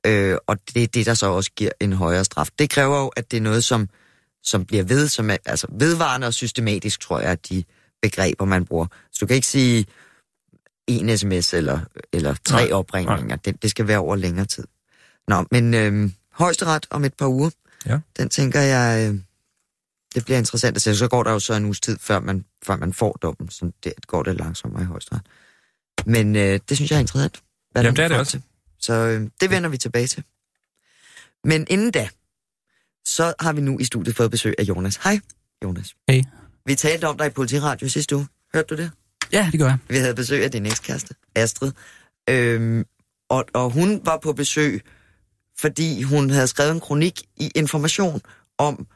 Øh, og det er det, der så også giver en højere straf. Det kræver jo, at det er noget, som, som bliver ved, som er altså vedvarende og systematisk, tror jeg, at de begreber, man bruger. Så du kan ikke sige en sms eller, eller tre nej, opringninger. Nej. Det, det skal være over længere tid. Nå, men øh, højesteret om et par uger, ja. den tænker jeg, øh, det bliver interessant at se. Så går der jo så en uges tid, før man, før man får dommen. Så det går det langsommere i højesteret. Men øh, det synes jeg er interessant. Hvad Jamen, det er det også. Til. Så øh, det vender vi tilbage til. Men inden da, så har vi nu i studiet fået besøg af Jonas. Hej, Jonas. Hej. Vi talte om dig i Politiradio sidste uge. Hørte du det? Ja, det gør jeg. Vi havde besøg af din ekskæreste, Astrid. Øhm, og, og hun var på besøg, fordi hun havde skrevet en kronik i Information om,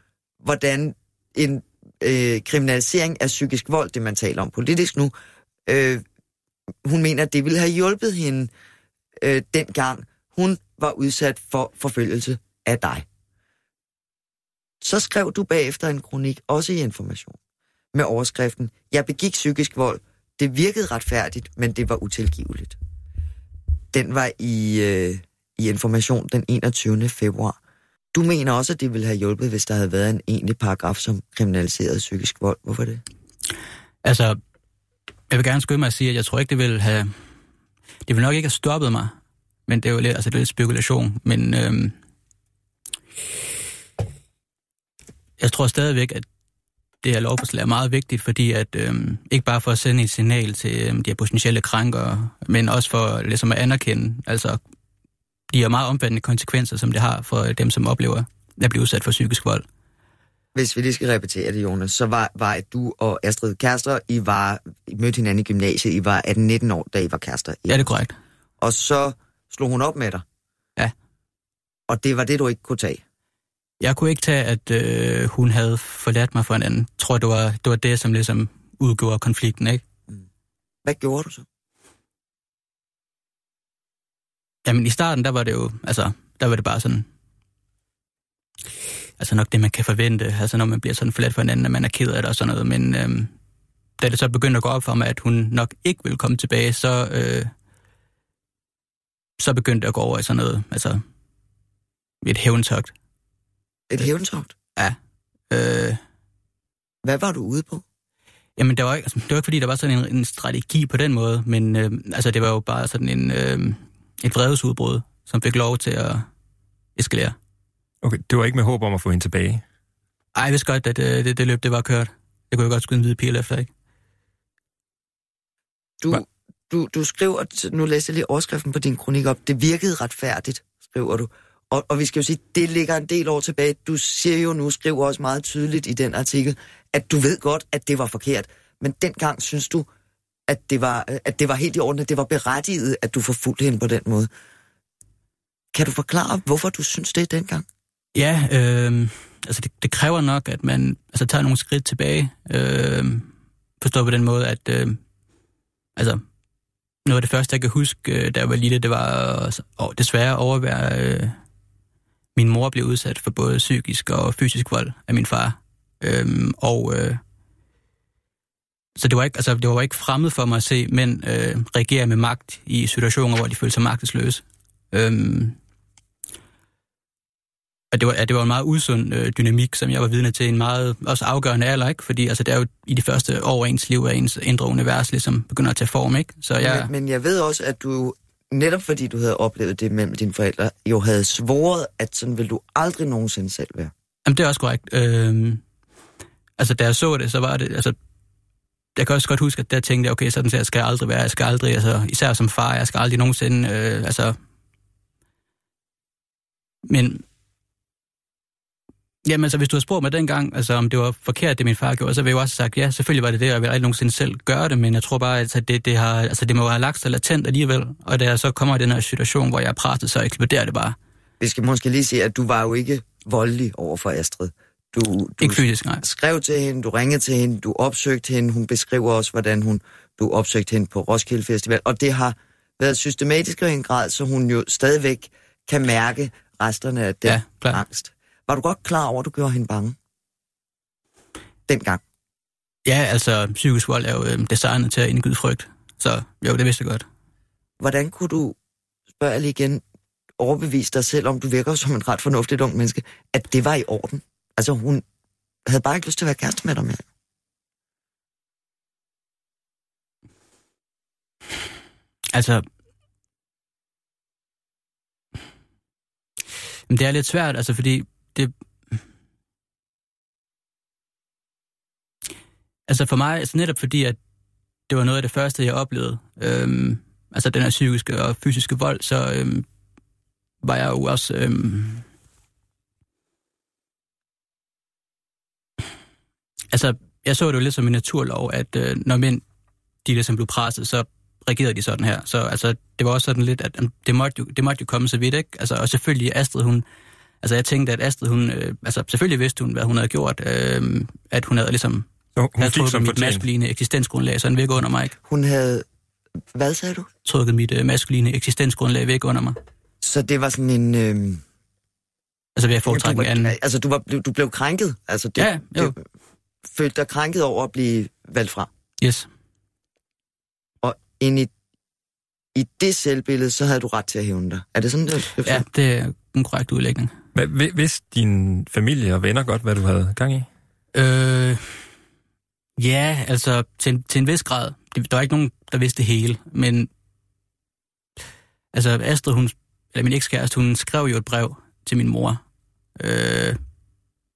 hvordan en øh, kriminalisering af psykisk vold, det man taler om politisk nu, øh, hun mener, at det ville have hjulpet hende øh, dengang hun var udsat for forfølgelse af dig. Så skrev du bagefter en kronik, også i Information, med overskriften, jeg begik psykisk vold. Det virkede retfærdigt, men det var utilgiveligt. Den var i, øh, i Information den 21. februar. Du mener også, at det ville have hjulpet, hvis der havde været en egentlig paragraf, som kriminaliserede psykisk vold. Hvorfor det? Altså, jeg vil gerne skynde mig at sige, at jeg tror ikke, det ville have... Det ville nok ikke have stoppet mig, men det er jo lidt, altså, det er lidt spekulation. Men øhm, jeg tror stadigvæk, at det her lovforslag er meget vigtigt, fordi at øhm, ikke bare for at sende et signal til øhm, de her potentielle krænkere, men også for ligesom at anerkende altså de meget omfattende konsekvenser, som det har for dem, som oplever at blive udsat for psykisk vold. Hvis vi lige skal repetere det, Jonas, så var, var du og Astrid kærester, I var I mødte hinanden i gymnasiet, I var 18-19 år, da I var kærester. Ja, det er korrekt. Og så slog hun op med dig? Ja. Og det var det, du ikke kunne tage? Jeg kunne ikke tage, at øh, hun havde forladt mig for en anden. Jeg tror, det var, det var det, som ligesom udgjorde konflikten, ikke? Mm. Hvad gjorde du så? Jamen, i starten, der var det jo, altså, der var det bare sådan, altså nok det, man kan forvente, altså når man bliver sådan forladt for en anden, at man er ked af det og sådan noget, men øhm, da det så begyndte at gå op for mig, at hun nok ikke vil komme tilbage, så, øh, så begyndte det at gå over i sådan noget, altså et hævntogt. Et hævntogt? Ja. Øh, Hvad var du ude på? Jamen, det var, ikke, altså, det var ikke, fordi der var sådan en, en strategi på den måde, men øh, altså, det var jo bare sådan en, øh, et vredesudbrud, som fik lov til at eskalere. Okay, det var ikke med håb om at få hende tilbage? Ej, jeg vidste godt, at det, øh, det, det løb, det var kørt. Det kunne jeg godt skyde en hvide pil efter, ikke? Du, du, du skriver, nu læser jeg lige overskriften på din kronik op, det virkede retfærdigt, skriver du. Og, og vi skal jo sige, det ligger en del år tilbage. Du siger jo nu, skriver også meget tydeligt i den artikel, at du ved godt, at det var forkert. Men dengang synes du, at det var, øh, at det var helt i orden, at det var berettiget, at du forfulgte hende på den måde. Kan du forklare, hvorfor du synes det dengang? Ja, øh, altså det, det kræver nok, at man altså, tager nogle skridt tilbage. Øh, forstår på den måde, at øh, altså, noget af det første, jeg kan huske, øh, da jeg var lille, det var og desværre overvære, øh, min mor blev udsat for både psykisk og fysisk vold af min far. Øhm, og øh, så det var, ikke, altså, det var ikke fremmed for mig at se mænd øh, reagere med magt i situationer, hvor de følte sig magtesløse. Øhm, at det var, at det var en meget usund øh, dynamik, som jeg var vidne til en meget også afgørende alder, ikke? Fordi altså, det er jo i de første år af ens liv, at ens indre univers ligesom begynder at tage form, ikke? Så jeg... Men, men jeg ved også, at du netop fordi du havde oplevet det mellem dine forældre, jo havde svoret, at sådan vil du aldrig nogensinde selv være. Jamen, det er også korrekt. Øhm, altså, da jeg så det, så var det, altså, jeg kan også godt huske, at der tænkte jeg, okay, sådan så jeg skal aldrig være, jeg skal aldrig, altså, især som far, jeg skal aldrig nogensinde, øh, altså, men Jamen altså, hvis du har spurgt mig dengang, altså om det var forkert, det min far gjorde, så ville jeg også have sagt, ja, selvfølgelig var det det, og jeg ville aldrig nogensinde selv gøre det, men jeg tror bare, altså, det, det, har, altså, det må have lagt sig latent alligevel, og da jeg så kommer i den her situation, hvor jeg er presset, så eksploderer det bare. Vi skal måske lige sige, at du var jo ikke voldelig over for Astrid. Du, du ikke fysisk, nej. skrev til hende, du ringede til hende, du opsøgte hende, hun beskriver også, hvordan hun, du opsøgte hende på Roskilde Festival, og det har været systematisk i en grad, så hun jo stadigvæk kan mærke resterne af den ja, angst. Var du godt klar over, at du gjorde hende bange? Dengang. Ja, altså psykisk vold er jo øh, designet til at indgyde frygt. Så jo, det vidste jeg godt. Hvordan kunne du, spørge lige igen, overbevise dig selv, om du virker som en ret fornuftigt ung menneske, at det var i orden? Altså hun havde bare ikke lyst til at være kæreste med dig mere. Altså, det er lidt svært, altså fordi det... Altså for mig, altså netop fordi, at det var noget af det første, jeg oplevede, øhm, altså den her psykiske og fysiske vold, så øhm, var jeg jo også... Øhm, altså, jeg så det jo lidt som en naturlov, at øh, når mænd, de ligesom blev presset, så reagerede de sådan her. Så altså, det var også sådan lidt, at det måtte jo, det måtte jo komme så vidt, ikke? Altså, og selvfølgelig Astrid, hun Altså jeg tænkte, at Astrid, hun, øh, altså selvfølgelig vidste hun, hvad hun havde gjort, øh, at hun havde ligesom så hun havde trukket mit maskuline eksistensgrundlag sådan væk under mig, ikke? Hun havde, hvad sagde du? Trukket mit øh, maskuline eksistensgrundlag væk under mig. Så det var sådan en... Øh... Altså ved at foretrække en anden... Altså du, var, du blev krænket? Altså, det, ja, jo. Det, følte dig krænket over at blive valgt fra? Yes. Og ind i, i det selvbillede, så havde du ret til at hævne dig. Er det sådan, det, det Ja, det er en korrekt udlægning. Vidste din familie og venner godt, hvad du havde gang i? Øh, ja, altså til, til en vis grad. Der var ikke nogen, der vidste det hele, men altså Astrid, hun, eller min ekskæreste, hun skrev jo et brev til min mor. Øh,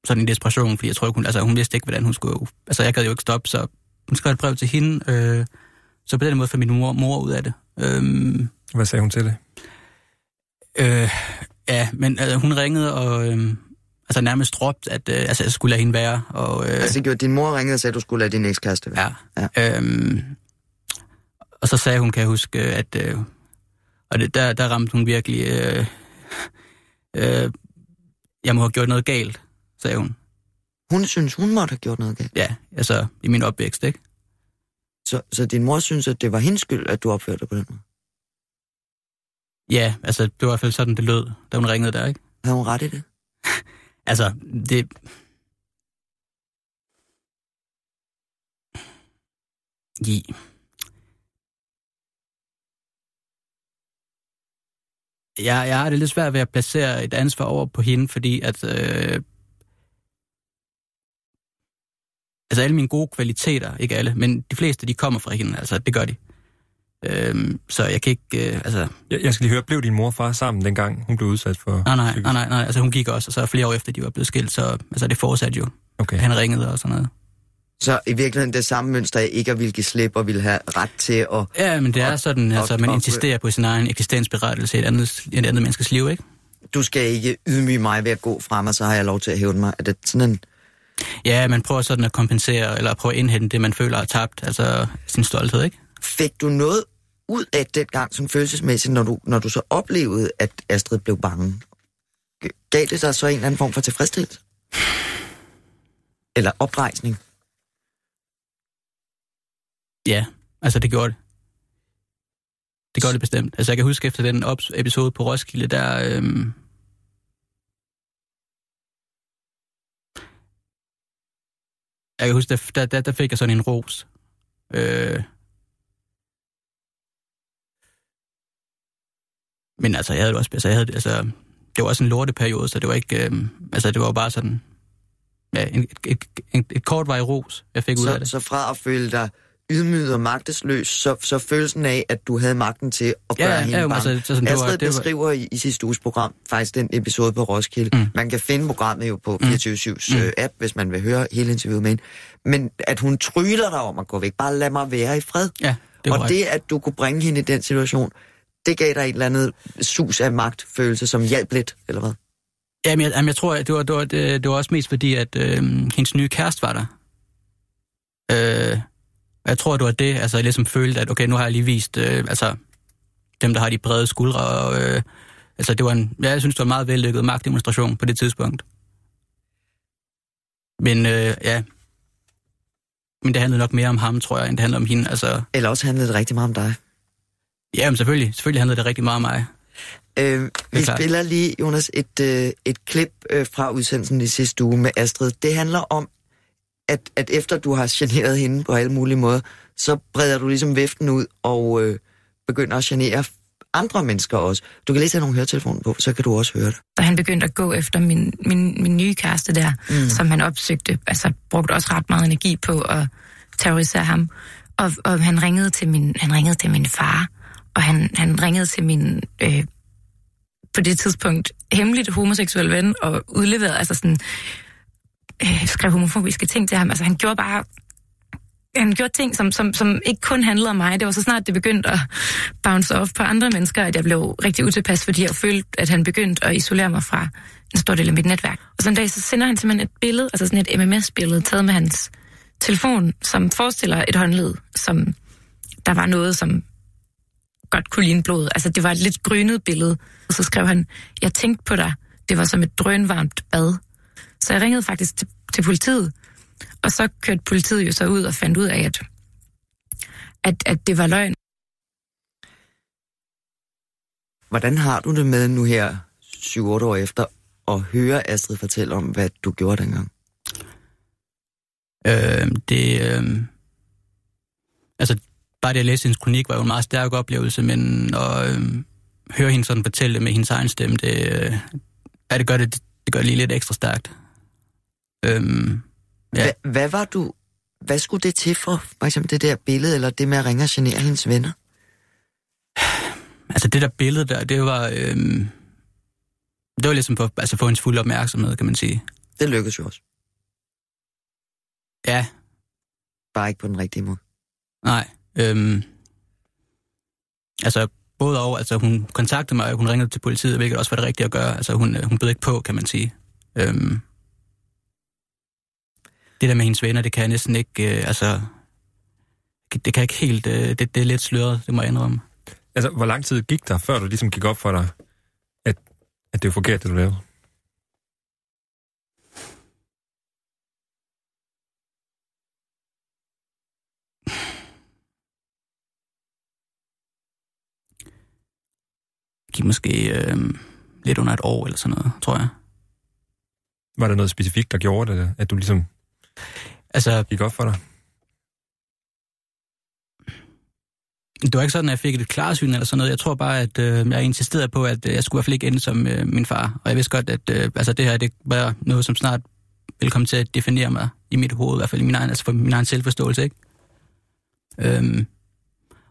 sådan en desperation, fordi jeg tror, hun, altså, hun vidste ikke, hvordan hun skulle... Altså, jeg gad jo ikke stoppe, så hun skrev et brev til hende, øh, så på den måde fik min mor, mor ud af det. Øh, Hvad sagde hun til det? Øh, Ja, men altså, hun ringede og øh, altså, nærmest råbte, at øh, altså, jeg skulle lade hende være. Og, øh, altså gjorde din mor ringede og sagde, at du skulle lade din ekskæreste være? Ja. ja. Øhm, og så sagde hun, kan jeg huske, at... Øh, og det, der, der ramte hun virkelig... Øh, øh, jeg må have gjort noget galt, sagde hun. Hun synes, hun måtte have gjort noget galt? Ja, altså i min opvækst, ikke? Så, så din mor synes, at det var hendes skyld, at du opførte dig på den måde? Ja, altså det var i hvert fald sådan, det lød, da hun ringede der, ikke? Har hun ret i det? altså, det... Ja. jeg, jeg har det lidt svært ved at placere et ansvar over på hende, fordi at... Øh, altså alle mine gode kvaliteter, ikke alle, men de fleste, de kommer fra hende, altså det gør de. Øhm, så jeg kan ikke, øh, altså... Jeg, jeg skal lige høre, blev din mor og far sammen, dengang hun blev udsat for... Nej, nej, nej, nej, nej, altså hun gik også, og så flere år efter, de var blevet skilt, så altså, det fortsatte jo. Okay. Han ringede og sådan noget. Så i virkeligheden det samme mønster af ikke at ville give slip og ville have ret til at... Ja, men det er sådan, altså man insisterer på sin egen eksistensberettelse i et andet, et andet menneskes liv, ikke? Du skal ikke ydmyge mig ved at gå frem, og så har jeg lov til at hæve mig. Er det sådan en... Ja, man prøver sådan at kompensere, eller prøve at indhente det, man føler har tabt, altså sin stolthed, ikke? Fik du noget ud af den gang som følelsesmæssigt, når du, når du så oplevede, at Astrid blev bange? Gav det sig så en eller anden form for tilfredsstillelse? Eller oprejsning? Ja, altså det gjorde det. Det gjorde det bestemt. Altså jeg kan huske efter den episode på Roskilde, der... Øhm, jeg kan huske, der, der, der fik jeg sådan en ros. Øh, men altså, jeg havde det også... Altså, jeg havde, altså, det var også en lorteperiode, så det var ikke... Øh, altså, det var bare sådan... Ja, en, et, et, et, et kort vej ros, jeg fik så, ud af det. Så fra at føle dig ydmyget og magtesløs, så, så følelsen af, at du havde magten til at gøre ja, hende ja, bange. Altså, sådan, det Astrid var, det beskriver var... i, i sidste uges program, faktisk den episode på Roskilde. Mm. Man kan finde programmet jo på 24-7's mm. uh, app, hvis man vil høre hele interviewet med hende. Men at hun tryller dig om at gå væk. Bare lad mig være i fred. Ja, det og det, at du kunne bringe hende i den situation, det gav dig et eller andet sus af magtfølelse, som hjalp lidt, eller hvad? Jamen, jeg, jamen, jeg tror, at det var, det, var, det var også mest fordi, at øh, hendes nye kæreste var der. Øh, jeg tror, det var det, altså jeg ligesom følte, at okay, nu har jeg lige vist, øh, altså dem, der har de brede skuldre, og øh, altså det var en, ja, jeg synes, det var en meget vellykket magtdemonstration på det tidspunkt. Men øh, ja, men det handlede nok mere om ham, tror jeg, end det handlede om hende. Altså... Eller også handlede det rigtig meget om dig. Ja, men selvfølgelig. Selvfølgelig handlede det rigtig meget om mig. Øh, vi spiller lige, Jonas, et, øh, et klip øh, fra udsendelsen i sidste uge med Astrid. Det handler om, at, at efter du har generet hende på alle mulige måder, så breder du ligesom viften ud og øh, begynder at genere andre mennesker også. Du kan lige tage nogle høretelefoner på, så kan du også høre det. Da han begyndte at gå efter min, min, min nye kæreste der, mm. som han opsøgte, altså brugte også ret meget energi på at terrorisere ham. Og, og han, ringede til min, han ringede til min far, og han, han ringede til min øh, på det tidspunkt hemmeligt homoseksuel ven og udleverede, altså sådan, øh, skrev homofobiske ting til ham. Altså han gjorde bare han gjorde ting, som, som, som ikke kun handlede om mig. Det var så snart, det begyndte at bounce off på andre mennesker, at jeg blev rigtig utilpas, fordi jeg følte, at han begyndte at isolere mig fra en stor del af mit netværk. Og sådan en dag, så sender han simpelthen et billede, altså sådan et MMS-billede, taget med hans telefon, som forestiller et håndled, som der var noget, som godt kunne ligne blod. Altså, det var et lidt grynet billede. Og så skrev han, jeg tænkte på dig. Det var som et drønvarmt bad. Så jeg ringede faktisk til, til politiet. Og så kørte politiet jo så ud og fandt ud af, at, at, at det var løgn. Hvordan har du det med nu her, 7-8 år efter, at høre Astrid fortælle om, hvad du gjorde dengang? Øh, det... Øh, altså, bare det at læse hendes kronik var jo en meget stærk oplevelse, men at øh, høre hende sådan fortælle med hendes egen stemme, det, øh, ja, det, gør det, det gør det lige lidt ekstra stærkt. Øhm, ja. Hva, hvad var du, hvad skulle det til for, for eksempel det der billede, eller det med at ringe og genere hendes venner? Altså det der billede der, det var, øhm, det var ligesom for, altså for hendes fulde opmærksomhed, kan man sige. Det lykkedes jo også. Ja. Bare ikke på den rigtige måde. Nej. Øhm, altså, både og, altså hun kontaktede mig, hun ringede til politiet, hvilket også var det rigtige at gøre. Altså hun, hun bød ikke på, kan man sige. Øhm, det der med hendes venner, det kan jeg næsten ikke, øh, altså, det kan jeg ikke helt, øh, det, det er lidt sløret, det må jeg indrømme. Altså, hvor lang tid gik der, før du ligesom gik op for dig, at, at det var forkert, det du lavede? gik måske øh, lidt under et år eller sådan noget, tror jeg. Var der noget specifikt, der gjorde det, at du ligesom altså, gik op for dig? Det var ikke sådan, at jeg fik et klarsyn eller sådan noget. Jeg tror bare, at øh, jeg insisterede på, at øh, jeg skulle i hvert fald ikke ende som øh, min far. Og jeg vidste godt, at øh, altså, det her det var noget, som snart ville komme til at definere mig i mit hoved, i hvert fald i min egen, altså for min egen selvforståelse, ikke? Øhm,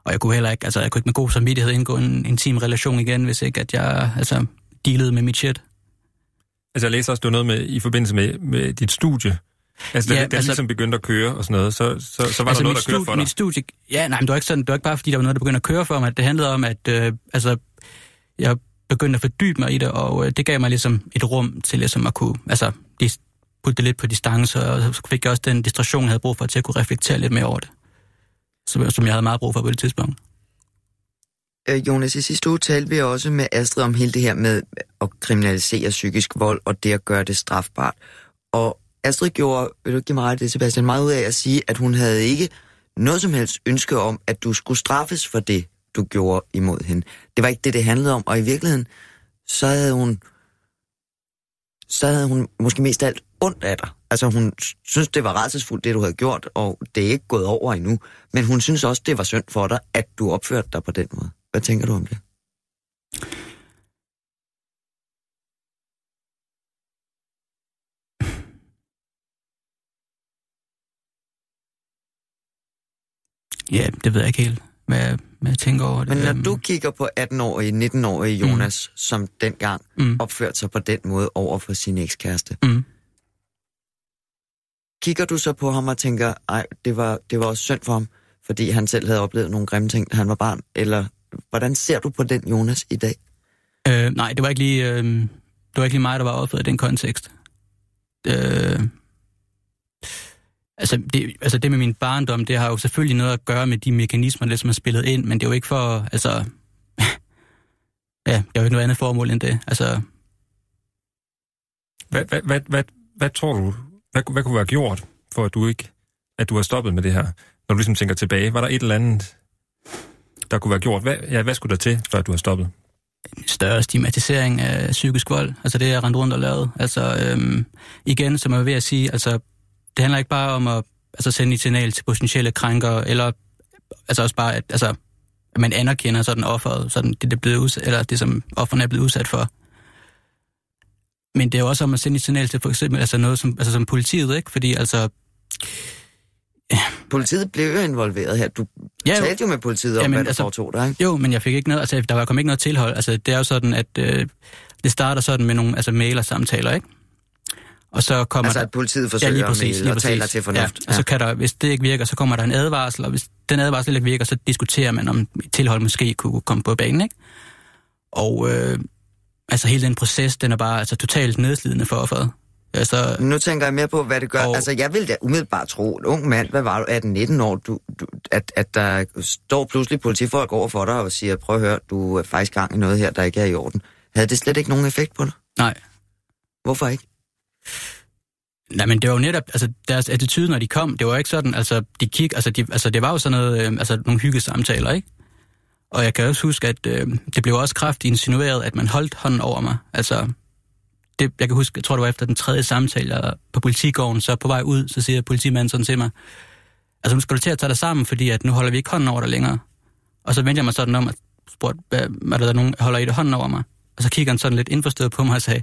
og jeg kunne heller ikke, altså jeg kunne ikke med god samvittighed indgå en intim relation igen, hvis ikke at jeg altså dealede med mit shit. Altså jeg læser også, du noget med i forbindelse med, med dit studie. Altså, da ja, det altså, ligesom begyndte at køre og sådan noget, så, så, så var altså, der noget, der kørte for dig? Mit studie, ja, nej, men det var, ikke sådan, det var ikke bare, fordi der var noget, der begyndte at køre for mig. Det handlede om, at øh, altså, jeg begyndte at fordybe mig i det, og øh, det gav mig ligesom et rum til ligesom at kunne altså, putte det lidt på distance, og så fik jeg også den distraktion, jeg havde brug for, til at kunne reflektere lidt mere over det. Som, som jeg havde meget brug for på det tidspunkt. Øh, Jonas, i sidste uge talte vi også med Astrid om hele det her med at kriminalisere psykisk vold, og det at gøre det strafbart. Og Astrid gjorde, vil du give mig ret det, Sebastian, meget ud af at sige, at hun havde ikke noget som helst ønske om, at du skulle straffes for det, du gjorde imod hende. Det var ikke det, det handlede om, og i virkeligheden, så havde hun, så havde hun måske mest alt ondt af dig. Altså hun synes, det var rædselsfuldt, det du havde gjort, og det er ikke gået over endnu. Men hun synes også, det var synd for dig, at du opførte dig på den måde. Hvad tænker du om det? Ja, det ved jeg ikke helt, hvad, hvad jeg tænker over det. Men når øhm. du kigger på 18-årige, 19-årige mm. Jonas, mm. som dengang mm. opførte sig på den måde over for sin ekskæreste, mm. kigger du så på ham og tænker, ej, det var, det var også synd for ham, fordi han selv havde oplevet nogle grimme ting, da han var barn, eller hvordan ser du på den Jonas i dag? Øh, nej, det var ikke lige, øh, det var ikke lige mig, der var opført i den kontekst. Øh, Altså det, altså det med min barndom, det har jo selvfølgelig noget at gøre med de mekanismer, der som er spillet ind, men det er jo ikke for, altså... ja, det er jo ikke noget andet formål end det. Altså... Hvad, hvad, hvad, hvad, hvad tror du, hvad, hvad kunne være gjort, for at du ikke, at du har stoppet med det her? Når du ligesom tænker tilbage, var der et eller andet, der kunne være gjort? Hvad, ja, hvad skulle der til, før du har stoppet? Større stigmatisering af psykisk vold. Altså det, jeg rendte rundt og lavede. Altså øhm, igen, som jeg var ved at sige, altså det handler ikke bare om at altså, sende et signal til potentielle krænker, eller altså også bare, at, altså, at man anerkender sådan offeret, sådan det, det, blevet udsat, eller det, som offerne er blevet udsat for. Men det er jo også om at sende et signal til for eksempel altså noget som, altså som politiet, ikke? Fordi altså... Politiet blev jo involveret her. Du ja, jo. talte jo med politiet om, ja, men, hvad altså, foretog dig, ikke? Jo, men jeg fik ikke noget, altså der var kom ikke noget tilhold. Altså det er jo sådan, at øh, det starter sådan med nogle altså mail og samtaler, ikke? Og så kommer altså, der, at politiet forsøger ja, lige præcis, lige præcis. taler til fornuft. Ja, og så kan der, hvis det ikke virker, så kommer der en advarsel, og hvis den advarsel ikke virker, så diskuterer man, om tilhold måske kunne komme på banen, ikke? Og øh, altså hele den proces, den er bare altså, totalt nedslidende for offeret. Altså, nu tænker jeg mere på, hvad det gør. Og, altså, jeg vil da umiddelbart tro, en ung mand, hvad var du, 18-19 år, du, du, at, at der står pludselig politifolk over for dig og siger, prøv at høre, du er faktisk gang i noget her, der ikke er i orden. Havde det slet ikke nogen effekt på dig? Nej. Hvorfor ikke? Nej, men det var jo netop, altså deres attitude, når de kom, det var ikke sådan, altså de kig, altså, de, altså det var jo sådan noget, øh, altså nogle hyggesamtaler, ikke? Og jeg kan også huske, at øh, det blev også kraftigt insinueret, at man holdt hånden over mig. Altså, det, jeg kan huske, jeg tror det var efter den tredje samtale jeg, på politigården, så på vej ud, så siger politimanden sådan til mig, altså nu skal du til at tage dig sammen, fordi at nu holder vi ikke hånden over dig længere. Og så vendte jeg mig sådan om, at spurgte, er der nogen, holder I det hånden over mig? Og så kigger han sådan lidt indforstået på mig og sagde,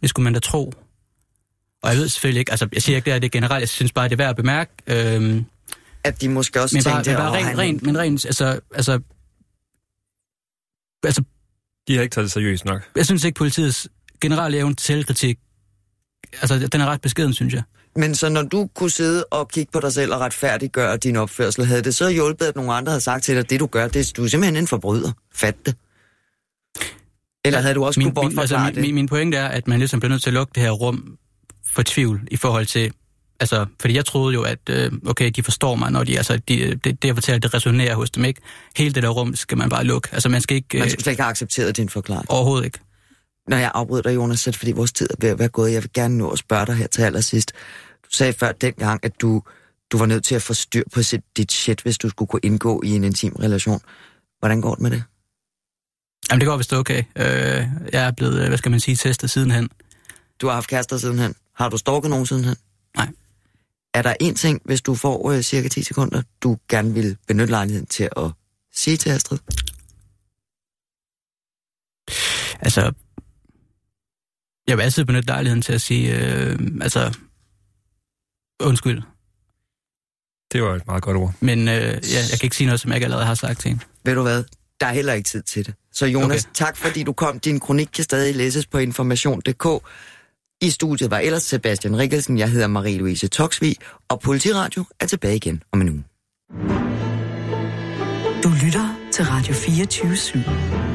det skulle man da tro. Og jeg ved selvfølgelig ikke, altså jeg siger ikke, det er det generelt, jeg synes bare, det er værd at bemærke. Øhm, at de måske også men tænkte... Men bare rent, rent, men rent, altså, altså, altså... De har ikke taget det seriøst nok. Jeg synes ikke, politiets generelle evne til selvkritik, altså den er ret beskeden, synes jeg. Men så når du kunne sidde og kigge på dig selv og retfærdiggøre din opførsel, havde det så hjulpet, at nogle andre havde sagt til dig, det du gør, det, du er simpelthen en forbryder. Fat det. Eller havde du også min, kunne min, altså, det? Min, min pointe er, at man ligesom bliver nødt til at lukke det her rum for tvivl i forhold til... Altså, fordi jeg troede jo, at øh, okay, de forstår mig, når de, altså, de, det, det, jeg fortæller, det resonerer hos dem, ikke? Hele det der rum skal man bare lukke. Altså, man skal ikke... Man skal slet ikke have accepteret din forklaring. Overhovedet ikke. Når jeg afbryder dig, Jonas, så er det fordi vores tid er ved at være gået. Jeg vil gerne nå at spørge dig her til allersidst. Du sagde før dengang, at du, du var nødt til at få styr på sit, dit shit, hvis du skulle kunne indgå i en intim relation. Hvordan går det med det? Jamen, det går vist okay. Øh, jeg er blevet, hvad skal man sige, testet sidenhen. Du har haft kærester sidenhen? Har du stalket nogen sidenhen? Nej. Er der en ting, hvis du får øh, cirka 10 sekunder, du gerne vil benytte lejligheden til at sige til Astrid? Altså, jeg vil altid benytte lejligheden til at sige, øh, altså, undskyld. Det var et meget godt ord. Men øh, ja, jeg kan ikke sige noget, som jeg ikke allerede har sagt til hende. Ved du hvad? Der er heller ikke tid til det. Så Jonas, okay. tak fordi du kom. Din kronik kan stadig læses på information.dk. I studiet var ellers Sebastian Rikkelsen, jeg hedder Marie-Louise Toksvig, og Politiradio er tilbage igen om en uge. Du lytter til Radio 24 /7.